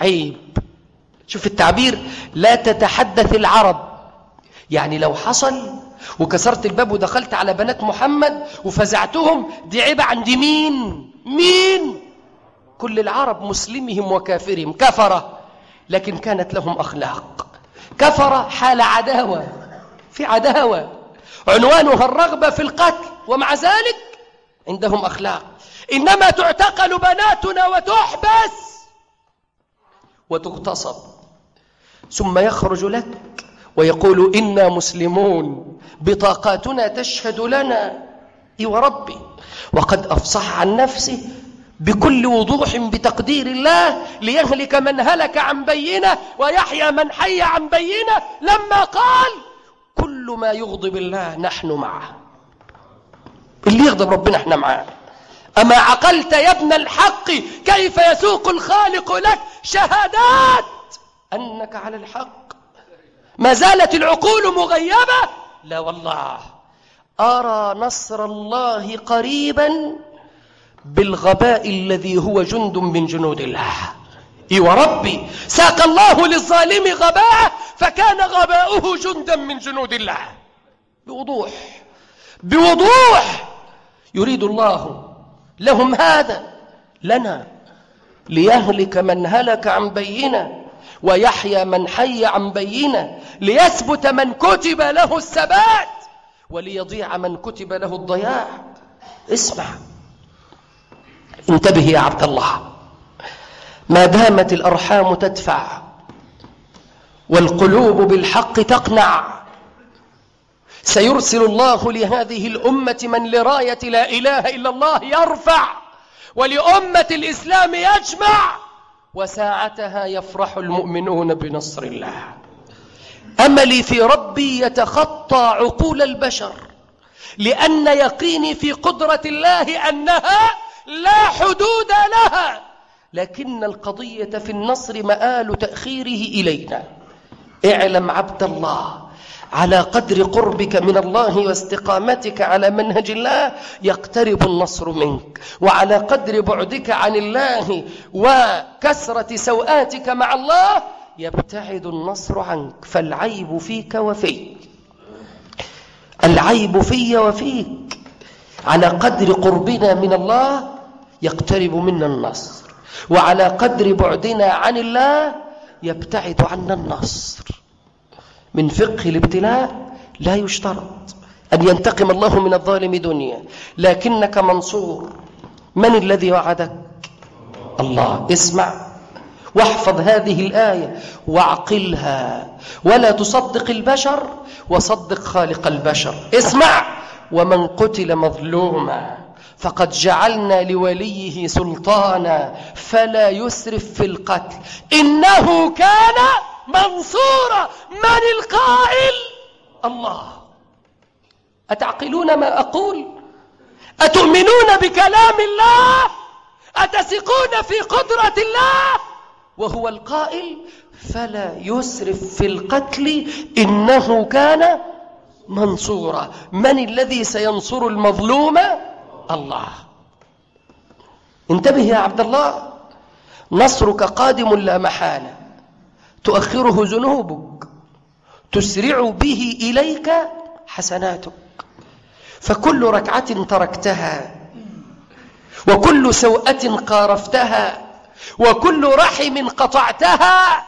عيب. شوف التعبير. لا تتحدث العرب. يعني لو حصل وكسرت الباب ودخلت على بنات محمد وفزعتهم دي عيبة عند مين؟ مين؟ كل العرب مسلمهم وكافرهم. كفرة. لكن كانت لهم أخلاق. كفر حال عداوة. في عداوة. عنوانها الرغبة في القتل ومع ذلك عندهم أخلاق. إنما تعتقل بناتنا وتحبس وتغتصب. ثم يخرج لك ويقول إنا مسلمون بطاقاتنا تشهد لنا إي وربي. وقد أفصح عن نفسه بكل وضوح بتقدير الله ليهلك من هلك عن بينة ويحيى من حي عن بينة لما قال كل ما يغضب الله نحن معه. اللي يغضب ربنا إحنا معاه. أما عقلت يا ابن الحق كيف يسوق الخالق لك شهادات أنك على الحق. ما زالت العقول مغيبة. لا والله. أرى نصر الله قريبا بالغباء الذي هو جند من جنود الله. اي وربي. ساق الله للظالم غباء فكان غباؤه جندا من جنود الله. بوضوح بوضوح. يريد الله لهم هذا لنا ليهلك من هلك عن بينة ويحيى من حي عن بينة ليثبت من كتب له الثبات وليضيع من كتب له الضياع. اسمع. انتبه يا عبد الله. ما دامت الأرحام تدفع والقلوب بالحق تقنع. سيرسل الله لهذه الأمة من لراية لا إله إلا الله يرفع ولأمة الإسلام يجمع وساعتها يفرح المؤمنون بنصر الله. أملي في ربي يتخطى عقول البشر لأن يقيني في قدرة الله أنها لا حدود لها. لكن القضية في النصر مآل تأخيره إلينا. اعلم عبد الله على قدر قربك من الله واستقامتك على منهج الله يقترب النصر منك وعلى قدر بعدك عن الله وكسرة سوآتك مع الله يبتعد النصر عنك فالعيب فيك وفيك. العيب في وفيك. على قدر قربنا من الله يقترب منا النصر. وعلى قدر بعدنا عن الله يبتعد عنا النصر. من فقه الابتلاء لا يشترط أن ينتقم الله من الظالم دنيا. لكنك منصور. من الذي وعدك؟ الله. اسمع. واحفظ هذه الآية. واعقلها. ولا تصدق البشر وصدق خالق البشر. اسمع. ومن قتل مظلوما. فقد جعلنا لوليه سلطانا فلا يسرف في القتل. إنه كان منصورا. من القائل؟ الله. أتعقلون ما أقول؟ أتؤمنون بكلام الله؟ أتثقون في قدرة الله؟ وهو القائل فلا يسرف في القتل. إنه كان منصورا. من الذي سينصر المظلوم؟ الله. انتبه يا عبد الله. نصرك قادم لا محالة. تؤخره ذنوبك. تسرع به إليك حسناتك. فكل ركعة تركتها. وكل سوءة قارفتها. وكل رحم قطعتها.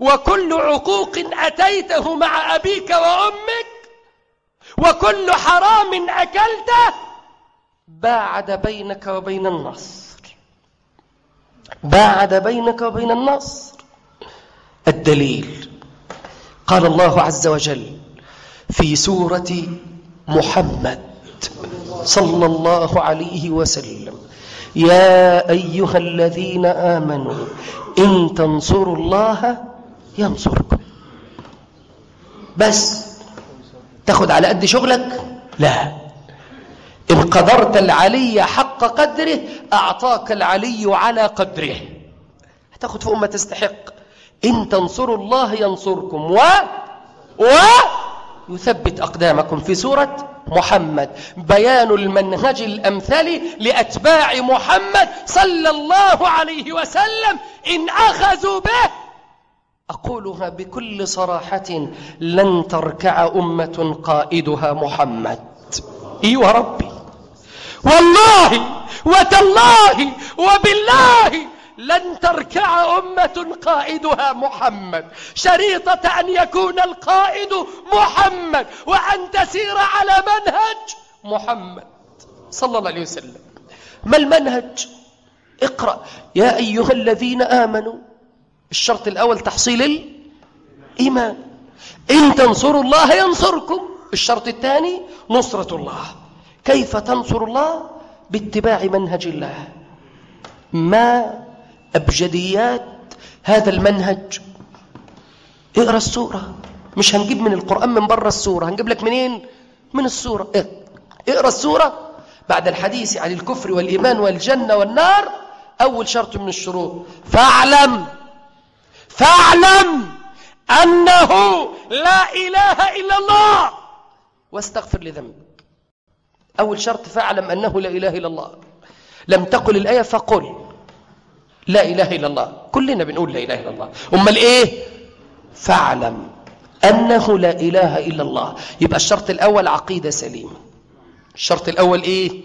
وكل عقوق أتيته مع أبيك وأمك. وكل حرام أكلته. باعد بينك وبين النصر. باعد بينك وبين النصر. الدليل. قال الله عز وجل في سورة محمد صلى الله عليه وسلم يا أيها الذين آمنوا إن تنصروا الله ينصركم. بس. تاخد على قد شغلك؟ لا. إن قدرت العلي حق قدره أعطاك العلي على قدره. هتاخد فوق ما تستحق. إن تنصروا الله ينصركم و و يثبت أقدامكم في سورة محمد. بيان المنهج الأمثل لأتباع محمد صلى الله عليه وسلم. إن أخذوا به أقولها بكل صراحة لن تركع أمة قائدها محمد. أيها ربي والله وتالله وبالله لن تركع أمة قائدها محمد. شريطة أن يكون القائد محمد وأن تسير على منهج محمد. صلى الله عليه وسلم. ما المنهج؟ اقرأ. يا أيها الذين آمنوا الشرط الأول تحصيل الإيمان. إن تنصروا الله ينصركم. الشرط الثاني نصرة الله. كيف تنصر الله؟ باتباع منهج الله. ما أبجديات هذا المنهج؟ اقرأ السورة. مش هنجيب من القرآن من بره السورة. هنجيب لك منين؟ من السورة. اقرأ السورة بعد الحديث عن الكفر والإيمان والجنة والنار. أول شرط من الشروط. فاعلم. فاعلم أنه لا إله إلا الله. واستغفر لذنبك. أول شرط فاعلم أنه لا إله إلا الله. لم تقل الآية فقل لا إله إلا الله. كلنا بنقول لا إله إلا الله. أمال إيه؟ فاعلم أنه لا إله إلا الله. يبقى الشرط الأول عقيدة سليمة. الشرط الأول إيه؟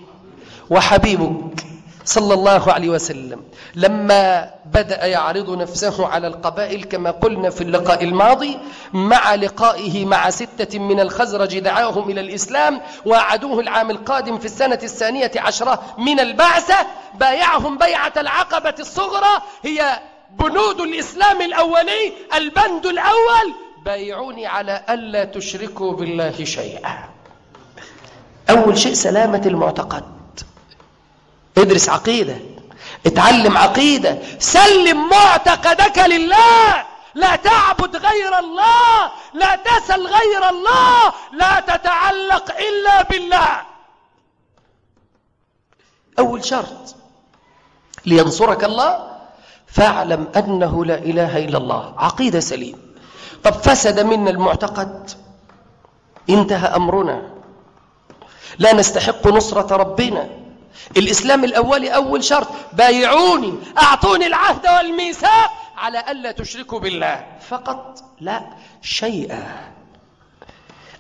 وحبيبك. صلى الله عليه وسلم. لما بدأ يعرض نفسه على القبائل كما قلنا في اللقاء الماضي مع لقائه مع ستة من الخزرج دعاهم إلى الإسلام وعدوه العام القادم في السنة الثانية عشرة من البعثة بايعهم بيعة العقبة الصغرى هي بنود الإسلام الأولي البند الأول. بايعوني على ألا تشركوا بالله شيئا. أول شيء سلامة المعتقد. ادرس عقيدة اتعلم عقيدة سلم معتقدك لله. لا تعبد غير الله لا تسل غير الله لا تتعلق إلا بالله. أول شرط لينصرك الله فاعلم أنه لا إله إلا الله. عقيدة سليم. طب فسد منا المعتقد. انتهى أمرنا. لا نستحق نصرة ربنا. الإسلام الأولي أول شرط بايعوني أعطوني العهد والميثاق على ألا تشركوا بالله. فقط لا شيئا.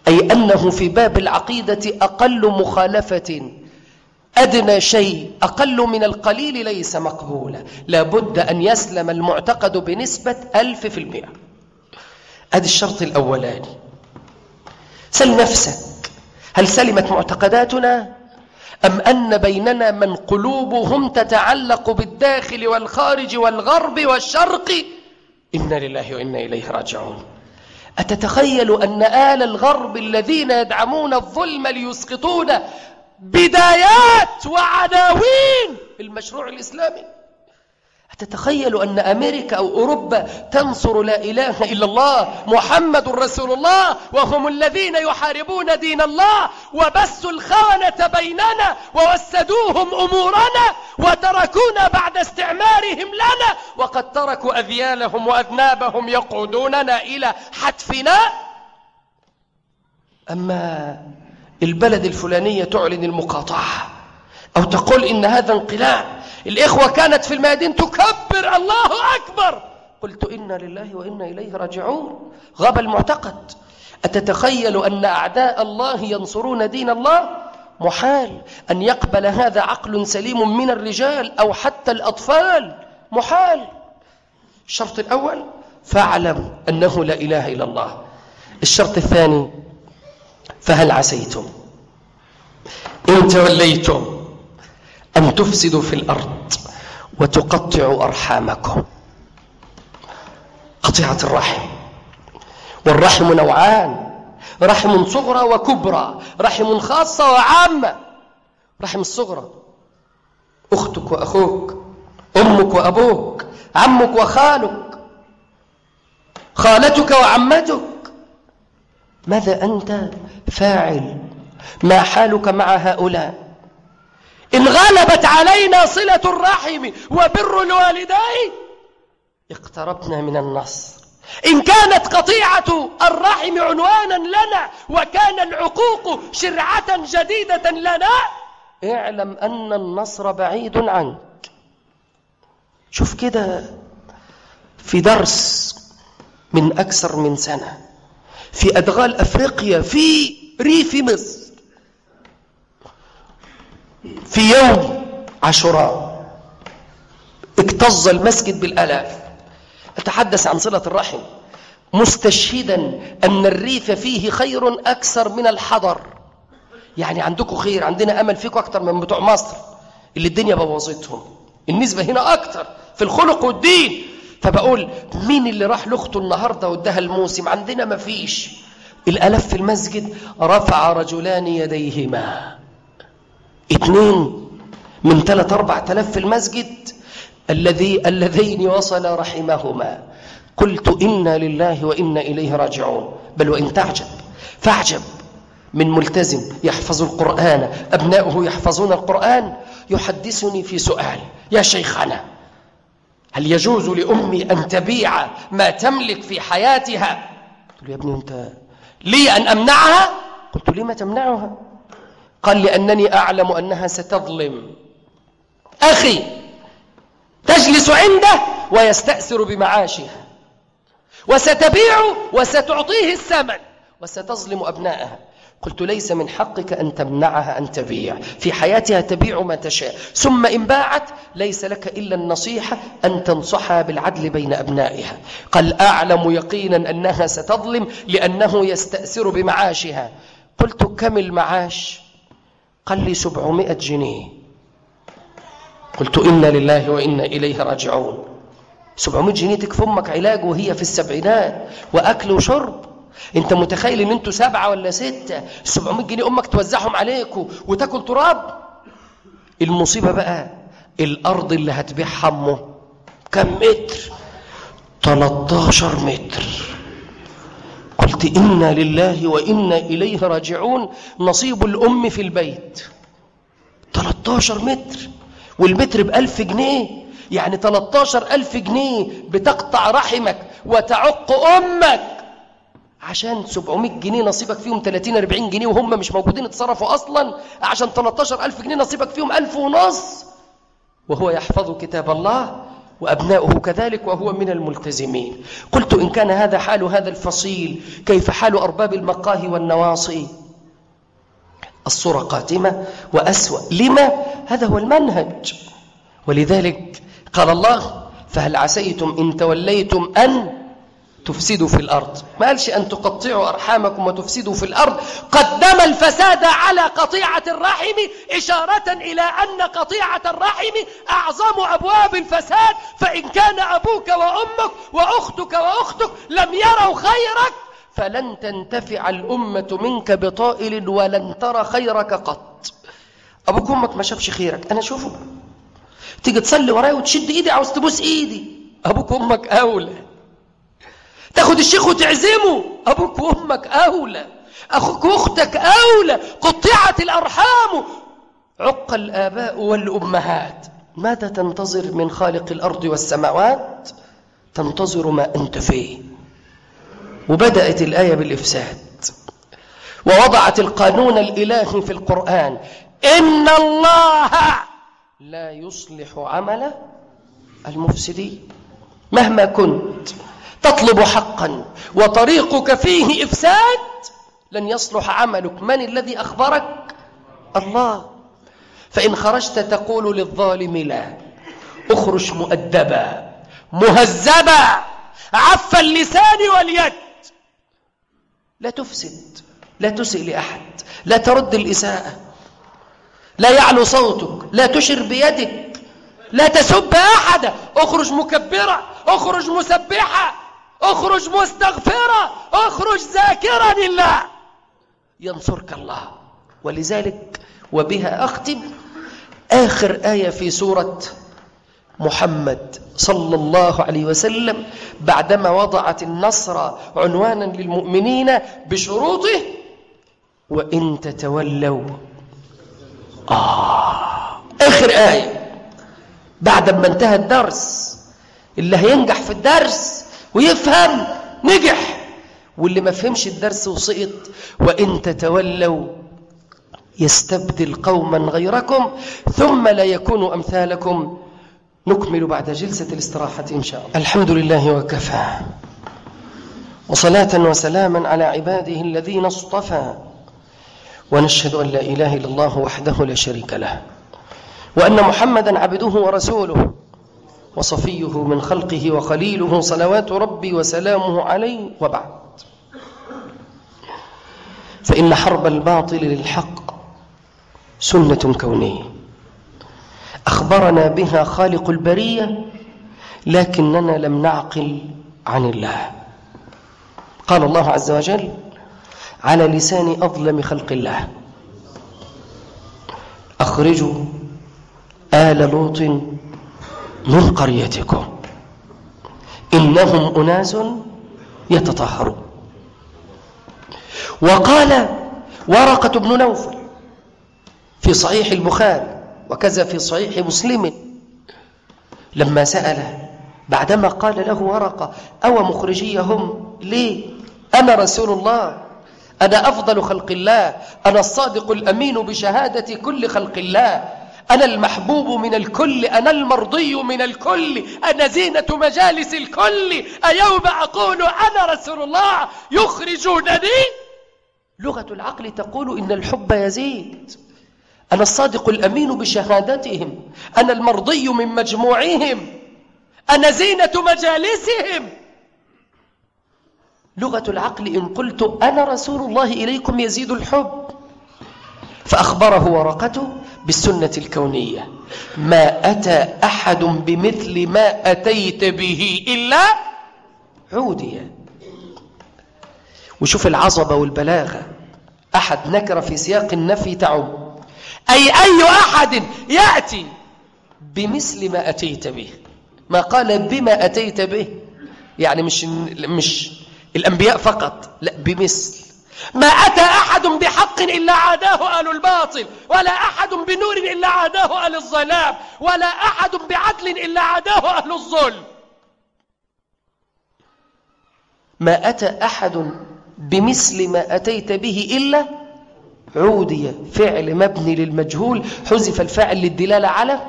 أي أنه في باب العقيدة أقل مخالفة. أدنى شيء أقل من القليل ليس مقبولا. لابد أن يسلم المعتقد بنسبة ألف في المئة. هذا الشرط الأولاني. سل نفسك. هل سلمت معتقداتنا؟ أم أن بيننا من قلوبهم تتعلق بالداخل والخارج والغرب والشرق؟ إنا لله وإنا إليه راجعون. أتتخيل أن آل الغرب الذين يدعمون الظلم ليسقطون بدايات وعناوين المشروع الإسلامي؟ أتتخيل أن أمريكا أو أوروبا تنصر لا إله إلا الله محمد رسول الله وهم الذين يحاربون دين الله وبثوا الخونة بيننا ووسدوهم أمورنا وتركونا بعد استعمارهم لنا وقد تركوا أذيالهم وأذنابهم يقودوننا إلى حتفنا. أما البلد الفلانية تعلن المقاطعة أو تقول إن هذا انقلاب الإخوة كانت في الميادين تكبر الله أكبر. قلت إنا لله وإنا إليه راجعون. غاب المعتقد. أتتخيل أن أعداء الله ينصرون دين الله؟ محال. أن يقبل هذا عقل سليم من الرجال أو حتى الأطفال؟ محال. الشرط الأول فاعلم أنه لا إله إلا الله. الشرط الثاني فهل عسيتم؟ إن توليتم. أن تفسدوا في الأرض وتقطعوا أرحامكم؟ قطيعة الرحم. والرحم نوعان رحم صغرى وكبرى رحم خاصة وعامة. رحم الصغرى أختك وأخوك أمك وأبوك عمك وخالك خالتك وعمتك. ماذا أنت فاعل؟ ما حالك مع هؤلاء؟ إن غلبت علينا صلة الرحم وبر الوالدين اقتربنا من النصر. إن كانت قطيعة الرحم عنوانا لنا وكان العقوق شرعة جديدة لنا اعلم أن النصر بعيد عنك. شوف كده في درس من أكثر من سنة في أدغال أفريقيا في ريف مصر. في يوم عاشوراء اكتظ المسجد بالآلاف. أتحدث عن صلة الرحم مستشهدا أن الريف فيه خير أكثر من الحضر. يعني عندكم خير عندنا أمل فيكم أكثر من بتوع مصر اللي الدنيا بوظتهم. النسبة هنا أكثر في الخلق والدين. فبقول مين اللي راح لأخته النهارده واداها الموسم؟ عندنا ما فيش. الالاف في المسجد رفع رجلان يديهما. اثنين من ثلاث أربع تلاف في المسجد الذي اللذين وصل رحمهما. قلت إنا لله وإنا إليه راجعون. بل وإن تعجب فاعجب. من ملتزم يحفظ القرآن أبناؤه يحفظون القرآن يحدثني في سؤال يا شيخنا هل يجوز لأمي أن تبيع ما تملك في حياتها؟ قلت له يا ابني أنت لي أن أمنعها؟ قلت لما تمنعها؟ قال لأنني أعلم أنها ستظلم. أخي تجلس عنده ويستأثر بمعاشها. وستبيع وستعطيه الثمن وستظلم أبنائها. قلت ليس من حقك أن تمنعها أن تبيع. في حياتها تبيع ما تشاء. ثم إن باعت ليس لك إلا النصيحة أن تنصحها بالعدل بين أبنائها. قال أعلم يقينا أنها ستظلم لأنه يستأثر بمعاشها. قلت كم المعاش؟ قال لي سبعمائة جنيه. قلت إنا لله وإنا إليه راجعون. سبعمائة جنيه تكفي أمك علاج وهي في السبعينات وأكل وشرب. أنت متخيل إن أنتوا سبعة ولا ستة؟ 700 جنيه أمك توزعهم عليكم وتاكل تراب. المصيبة بقى الأرض اللي هتبيعها أمه كم متر؟ 13 متر. قلت إنا لله وإنا إليه راجعون. نصيب الأم في البيت. 13 متر. والمتر بألف جنيه. يعني 13 ألف جنيه بتقطع رحمك وتعق أمك. عشان 700 جنيه نصيبك فيهم 30 40 جنيه وهم مش موجودين اتصرفوا أصلا. عشان 13000 جنيه نصيبك فيهم 1000 ونص. وهو يحفظ كتاب الله. وأبناؤه كذلك وهو من الملتزمين. قلت إن كان هذا حال هذا الفصيل كيف حال أرباب المقاهي والنواصي؟ الصورة قاتمة وأسوأ. لما؟ هذا هو المنهج. ولذلك قال الله فهل عسيتم إن توليتم أن تفسدوا في الأرض. ما قالش أن تقطعوا أرحامكم وتفسدوا في الأرض. قدم الفساد على قطيعة الرحم إشارة إلى أن قطيعة الرحم أعظم أبواب الفساد. فإن كان أبوك وأمك وأختك وأختك لم يروا خيرك فلن تنتفع الأمة منك بطائل ولن ترى خيرك قط. أبوك وأمك ما شافش خيرك. أنا أشوفه. تيجي تصلي ورايا وتشد إيدي عاوز تبوس إيدي. أبوك وأمك أولى. تاخد الشيخ وتعزمه. أبوك وأمك أولى أخوك وأختك أولى قطعت الأرحام. عق الآباء والأمهات ماذا تنتظر من خالق الأرض والسماوات؟ تنتظر ما أنت فيه. وبدأت الآية بالإفساد. ووضعت القانون الإلهي في القرآن. إن الله لا يصلح عمل المفسدين مهما كنت. تطلب حقا وطريقك فيه إفساد. لن يصلح عملك. من الذي أخبرك؟ الله. فإن خرجت تقول للظالم لا. أخرج مؤدبا. مهذبا. عف اللسان واليد. لا تفسد. لا تسئ لأحد. لا ترد الإساءة. لا يعلو صوتك. لا تشر بيدك. لا تسب أحدا أخرج مكبرة. أخرج مسبحة. اخرج مستغفرة اخرج ذاكرا لله. ينصرك الله. ولذلك وبها أختم آخر آية في سورة محمد صلى الله عليه وسلم بعدما وضعت النصر عنوانا للمؤمنين بشروطه وإن تتولوا. آه آخر آية. بعد ما انتهى الدرس اللي هينجح في الدرس ويفهم نجح. واللي ما فهمش الدرس وسقط. وإن تتولوا يستبدل قوما غيركم ثم لا يكونوا أمثالكم. نكمل بعد جلسة الاستراحة إن شاء الله. الحمد لله وكفى. وصلاة وسلاما على عباده الذين اصطفى. ونشهد أن لا إله إلا الله وحده لا شريك له. وأن محمدا عبده ورسوله. وصفيه من خلقه وخليله صلوات ربي وسلامه عليه وبعد. فإن حرب الباطل للحق سنة كونية. أخبرنا بها خالق البرية لكننا لم نعقل عن الله. قال الله عز وجل على لسان أظلم خلق الله. أخرجوا آل لوط من قريتكم. إنهم أناس يتطهرون. وقال ورقة بن نوفل في صحيح البخاري وكذا في صحيح مسلم لما سأله بعدما قال له ورقة أو مخرجيهم ليه أنا رسول الله أنا أفضل خلق الله أنا الصادق الأمين بشهادة كل خلق الله. أنا المحبوب من الكل أنا المرضي من الكل أنا زينة مجالس الكل أيوم أقول أنا رسول الله يخرجونني؟ لغة العقل تقول إن الحب يزيد. أنا الصادق الأمين بشهادتهم أنا المرضي من مجموعهم أنا زينة مجالسهم. لغة العقل إن قلت أنا رسول الله إليكم يزيد الحب. فأخبره ورقته بالسنة الكونية. ما أتى أحد بمثل ما أتيت به إلا عودي. وشوف العصبة والبلاغة. أحد نكر في سياق النفي تعم. أي أي أحد يأتي بمثل ما أتيت به. ما قال بما أتيت به. يعني مش مش الأنبياء فقط لا بمثل. ما أتى أحد بحق إلا عاداه أهل الباطل ولا أحد بنور إلا عاداه أهل الظلام ولا أحد بعدل إلا عاداه أهل الظلم. ما أتى أحد بمثل ما أتيت به إلا عودي فعل مبني للمجهول حذف الفاعل للدلالة على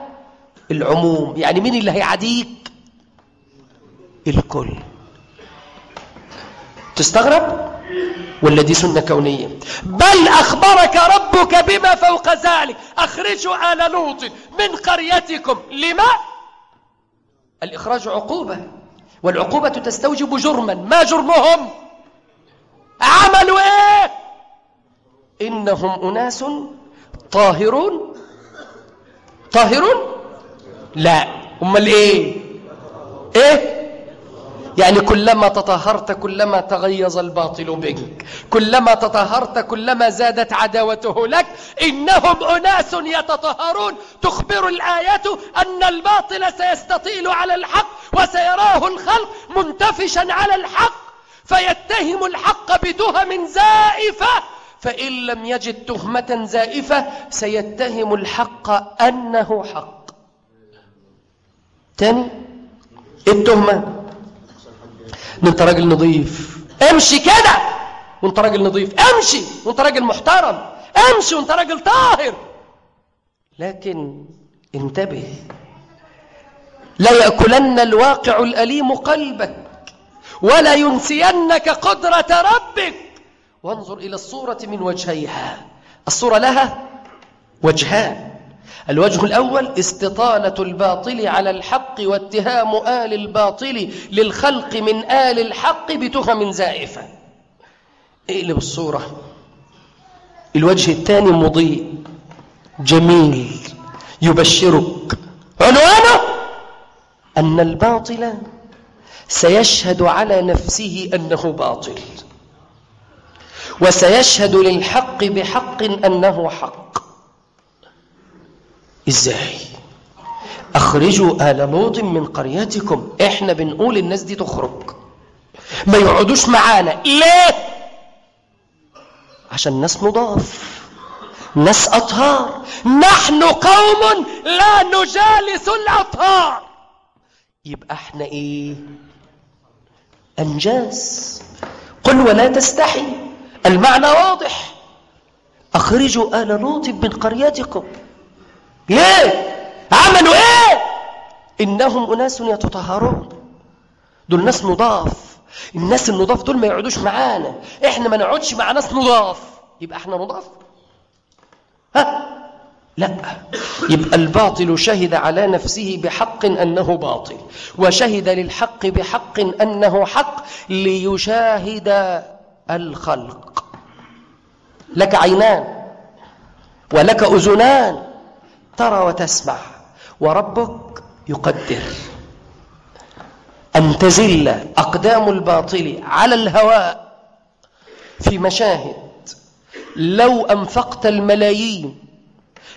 العموم. يعني مين اللي هيعديك الكل. تستغرب؟ دي سنة كونية. بل أخبرك ربك بما فوق ذلك. أخرجوا آل لوط من قريتكم. لما؟ الإخراج عقوبة. والعقوبة تستوجب جرما. ما جرمهم؟ عملوا إيه؟ إنهم أناس طاهرون. طاهرون؟ لا. أمال إيه؟ إيه؟ يعني كلما تطهرت كلما تغيظ الباطل بك كلما تطهرت كلما زادت عداوته لك إنهم أناس يتطهرون. تخبر الآية أن الباطل سيستطيل على الحق وسيراه الخلق منتفشا على الحق فيتهم الحق بتهم زائفة فإن لم يجد تهمة زائفة سيتهم الحق أنه حق. تاني إيه انت راجل نظيف. امشي كده! وانت راجل نظيف. امشي! وانت راجل محترم. امشي! وانت راجل طاهر! لكن انتبه. لا يأكلن الواقع الأليم قلبك ولا ينسينك قدرة ربك. وانظر إلى الصورة من وجهيها. الصورة لها وجهان. الوجه الأول استطالة الباطل على الحق واتهام آل الباطل للخلق من آل الحق بتهم زائفة. اقلب الصورة. الوجه الثاني مضيء. جميل. يبشرك. عنوانه أن الباطل سيشهد على نفسه أنه باطل. وسيشهد للحق بحق أنه حق. إزاي؟ أخرجوا آل لوط من قريتكم. إحنا بنقول الناس دي تخرج. ما يقعدوش معانا. ليه عشان ناس نضاف ناس أطهار. نحن قوم لا نجالس الأطهار. يبقى إحنا إيه؟ أنجاز قل ولا تستحي. المعنى واضح. أخرجوا آل لوط من قريتكم. ليه؟ عملوا إيه؟ إنهم أناس يتطهرون. دول ناس نضاف. الناس النضاف دول ما يقعدوش معانا. إحنا ما نقعدش مع ناس نضاف. يبقى إحنا نضاف. ها؟ لا. يبقى الباطل شهد على نفسه بحق أنه باطل وشهد للحق بحق أنه حق ليشاهد الخلق. لك عينان ولك أذنان. ترى وتسمع وربك يقدر. أن تزل أقدام الباطل على الهواء في مشاهد. لو أنفقت الملايين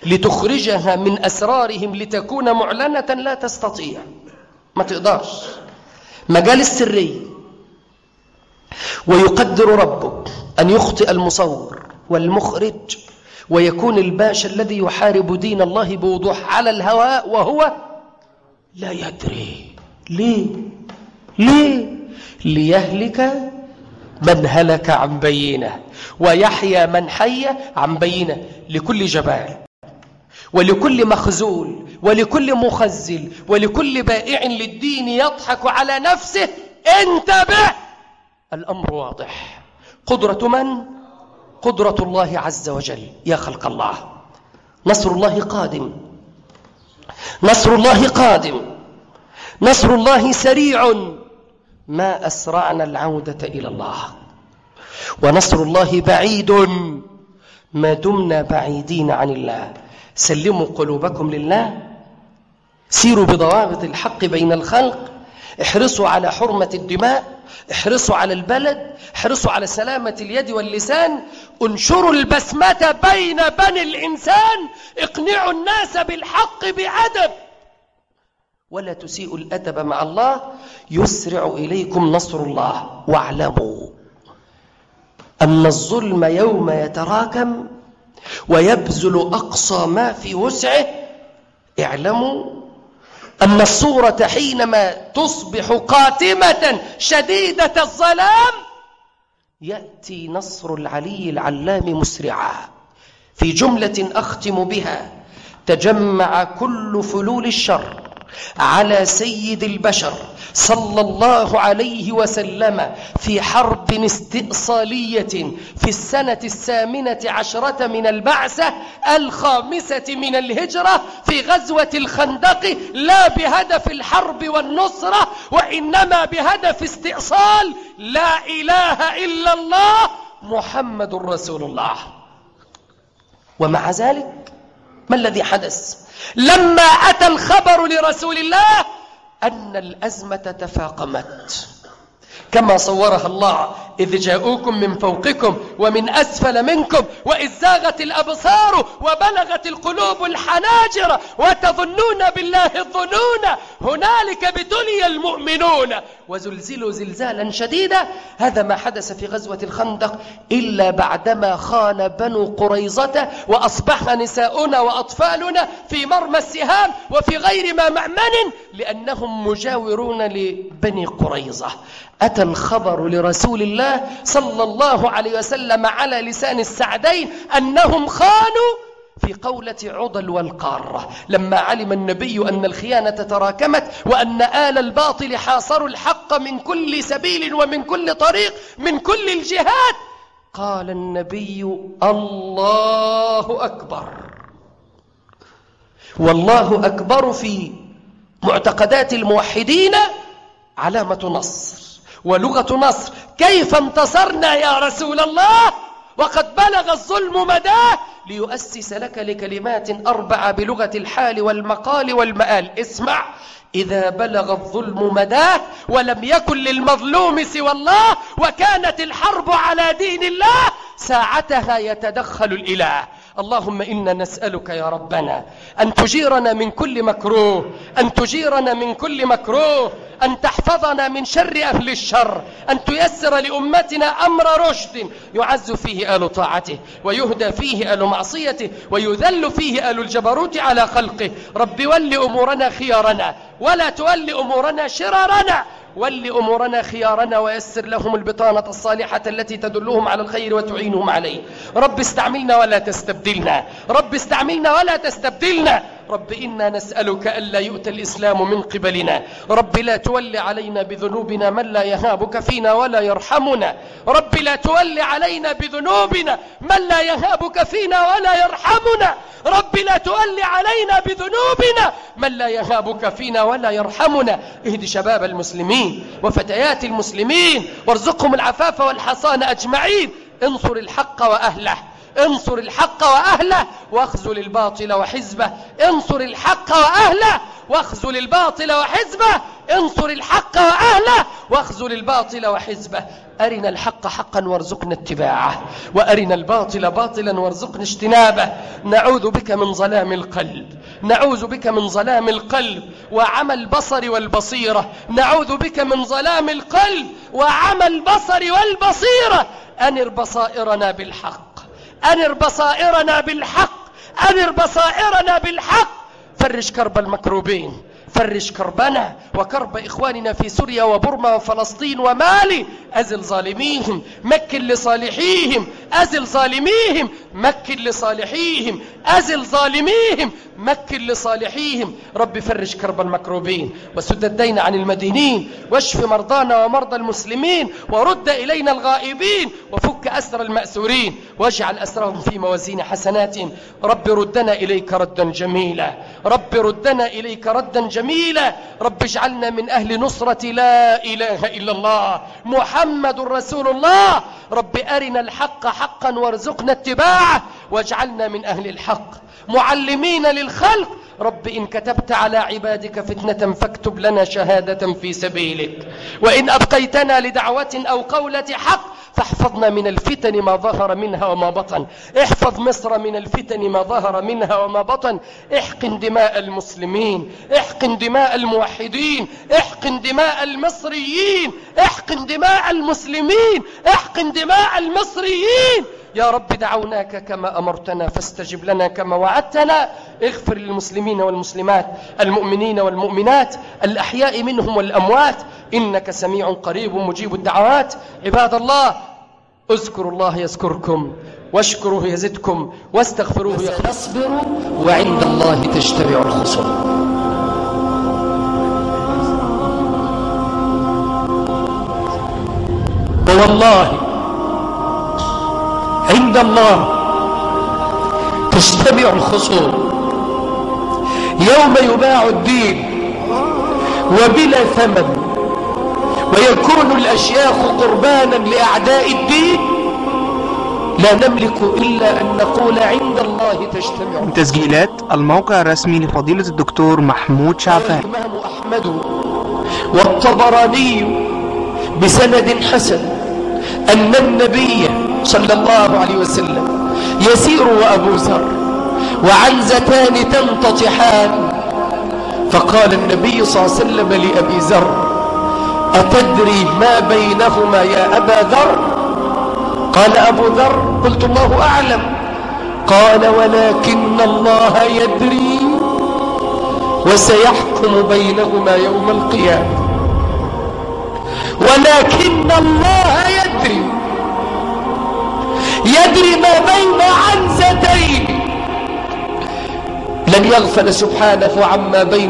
لتخرجها من أسرارهم لتكون معلنة لا تستطيع. ما تقدرش. مجال السرية. ويقدر ربك أن يخطئ المصور والمخرج ويكون الباشا الذي يحارب دين الله بوضوح على الهواء وهو لا يدري. ليه؟ ليه؟ ليهلك من هلك عن بينة ويحيى من حي عن بينة لكل جبال ولكل مخزول ولكل مخزل ولكل بائع للدين يضحك على نفسه. انتبه! الأمر واضح. قدرة من؟ قدرة الله عز وجل. يا خلق الله. نصر الله قادم. نصر الله قادم. نصر الله سريع. ما أسرعنا العودة إلى الله. ونصر الله بعيد. ما دمنا بعيدين عن الله. سلموا قلوبكم لله. سيروا بضوابط الحق بين الخلق. احرصوا على حرمة الدماء. احرصوا على البلد احرصوا على سلامة اليد واللسان انشروا البسمة بين بني الإنسان اقنعوا الناس بالحق بعدب ولا تسيئوا الأدب مع الله يسرع إليكم نصر الله واعلموا أن الظلم يوم يتراكم ويبذل أقصى ما في وسعه اعلموا أن الصورة حينما تصبح قاتمة شديدة الظلام يأتي نصر العلي العلام مسرعا. في جملة أختم بها تجمع كل فلول الشر على سيد البشر صلى الله عليه وسلم في حرب استئصالية في السنة الثامنة عشرة من البعثة الخامسة من الهجرة في غزوة الخندق لا بهدف الحرب والنصرة وإنما بهدف استئصال. لا إله إلا الله محمد رسول الله. ومع ذلك ما الذي حدث؟ لما أتى الخبر لرسول الله أن الأزمة تفاقمت. كما صورها الله إذ جاءوكم من فوقكم ومن أسفل منكم وإذ زاغت الأبصار وبلغت القلوب الحناجر وتظنون بالله الظنون هنالك ابتلي المؤمنون وزلزلوا زلزالا شديدا. هذا ما حدث في غزوة الخندق إلا بعدما خان بنو قريظة وأصبح نساؤنا وأطفالنا في مرمى السهام وفي غير ما مأمن لأنهم مجاورون لبني قريظة. أتى الخبر لرسول الله صلى الله عليه وسلم على لسان السعدين أنهم خانوا في قولة عضل والقارة. لما علم النبي أن الخيانة تراكمت وأن آل الباطل حاصروا الحق من كل سبيل ومن كل طريق من كل الجهات قال النبي الله أكبر. والله أكبر في معتقدات الموحدين علامة نصر. ولغة نصر كيف انتصرنا يا رسول الله؟ وقد بلغ الظلم مداه ليؤسس لك لكلمات أربعة بلغة الحال والمقال والمآل. اسمع إذا بلغ الظلم مداه ولم يكن للمظلوم سوى الله وكانت الحرب على دين الله ساعتها يتدخل الإله. اللهم إنا نسألك يا ربنا أن تجيرنا من كل مكروه أن تجيرنا من كل مكروه أن تحفظنا من شر أهل الشر أن تيسر لأمتنا أمر رشد يعز فيه آل طاعته ويهدى فيه آل معصيته ويذل فيه آل الجبروت على خلقه. رب ول أمورنا خيارنا ولا تول أمورنا شرارنا. ول أمورنا خيارنا ويسر لهم البطانة الصالحة التي تدلهم على الخير وتعينهم عليه. رب استعملنا ولا تستبدلنا. رب استعملنا ولا تستبدلنا. رب إنا نسألك ألا يؤتى الإسلام من قبلنا. رب لا تول علينا بذنوبنا من لا يهابك فينا ولا يرحمنا. رب لا تول علينا بذنوبنا من لا يهابك فينا ولا يرحمنا. رب لا تول علينا بذنوبنا من لا يهابك فينا ولا يرحمنا. اهد شباب المسلمين وفتيات المسلمين وارزقهم العفاف والحصان أجمعين. انصر الحق وأهله. انصر الحق وأهله واخذل الباطل وحزبه. انصر الحق وأهله واخذل الباطل وحزبه. انصر الحق وأهله واخذل الباطل وحزبه. أرنا الحق حقا وارزقنا اتباعه وأرنا الباطل باطلا وارزقنا اجتنابه. نعوذ بك من ظلام القلب نعوذ بك من ظلام القلب وعمى البصر والبصيرة. نعوذ بك من ظلام القلب وعمى البصر والبصيرة. أنر بصائرنا بالحق أنر بصائرنا بالحق أنر بصائرنا بالحق. فرج كرب المكروبين. فرج كربنا وكرب إخواننا في سوريا وبرما وفلسطين ومالي. أزل ظالميهم مكن لصالحيهم. أزل ظالميهم مكن لصالحيهم. أزل ظالميهم مكن لصالحيهم. رب فرج كرب المكروبين وسد الدين عن المدينين واشف مرضانا ومرضى المسلمين ورد إلينا الغائبين وفك أسر المأسورين واجعل أسرهم في موازين حسناتهم رب ردنا إليك ردا جميلا. رب ردنا إليك ردا جميلا. رب اجعلنا من أهل نصرة لا إله إلا الله. محمد رسول الله. رب أرنا الحق حقا وارزقنا اتباعه. واجعلنا من أهل الحق. معلمين للخلق. رب إن كتبت على عبادك فتنة فاكتب لنا شهادة في سبيلك. وإن أبقيتنا لدعوة أو قولة حق فاحفظنا من الفتن ما ظهر منها وما بطن. احفظ مصر من الفتن ما ظهر منها وما بطن. احقن دماء المسلمين. احقن دماء الموحدين. احقن دماء المصريين. احقن دماء المسلمين. احقن دماء المصريين. يا رب دعوناك كما أمرتنا فاستجب لنا كما وعدتنا. اغفر للمسلمين والمسلمات المؤمنين والمؤمنات الأحياء منهم والأموات. إنك سميع قريب مجيب الدعوات. عباد الله اذكروا الله يذكركم واشكروه يزدكم واستغفروه سنصبر وعند الله تجتمع الخصوم. ووالله عند الله. تجتمع الخصوم. يوم يباع الدين وبلا ثمن. ويكون الأشياخ قربانا لأعداء الدين. لا نملك إلا أن نقول عند الله تجتمع. تسجيلات الموقع الرسمي لفضيلة الدكتور محمود شعبان الإمام أحمد والطبراني بسند حسن. أن النبي صلى الله عليه وسلم يسير وأبو ذر وعنزتان تنتطحان. فقال النبي صلى الله عليه وسلم لأبي ذر أتدري ما بينهما يا أبا ذر؟ قال أبو ذر قلت الله أعلم. قال ولكن الله يدري وسيحكم بينهما يوم القيامة. ولكن الله يدري. يدري ما بين عنزتين. لن يغفل سبحانه عما بين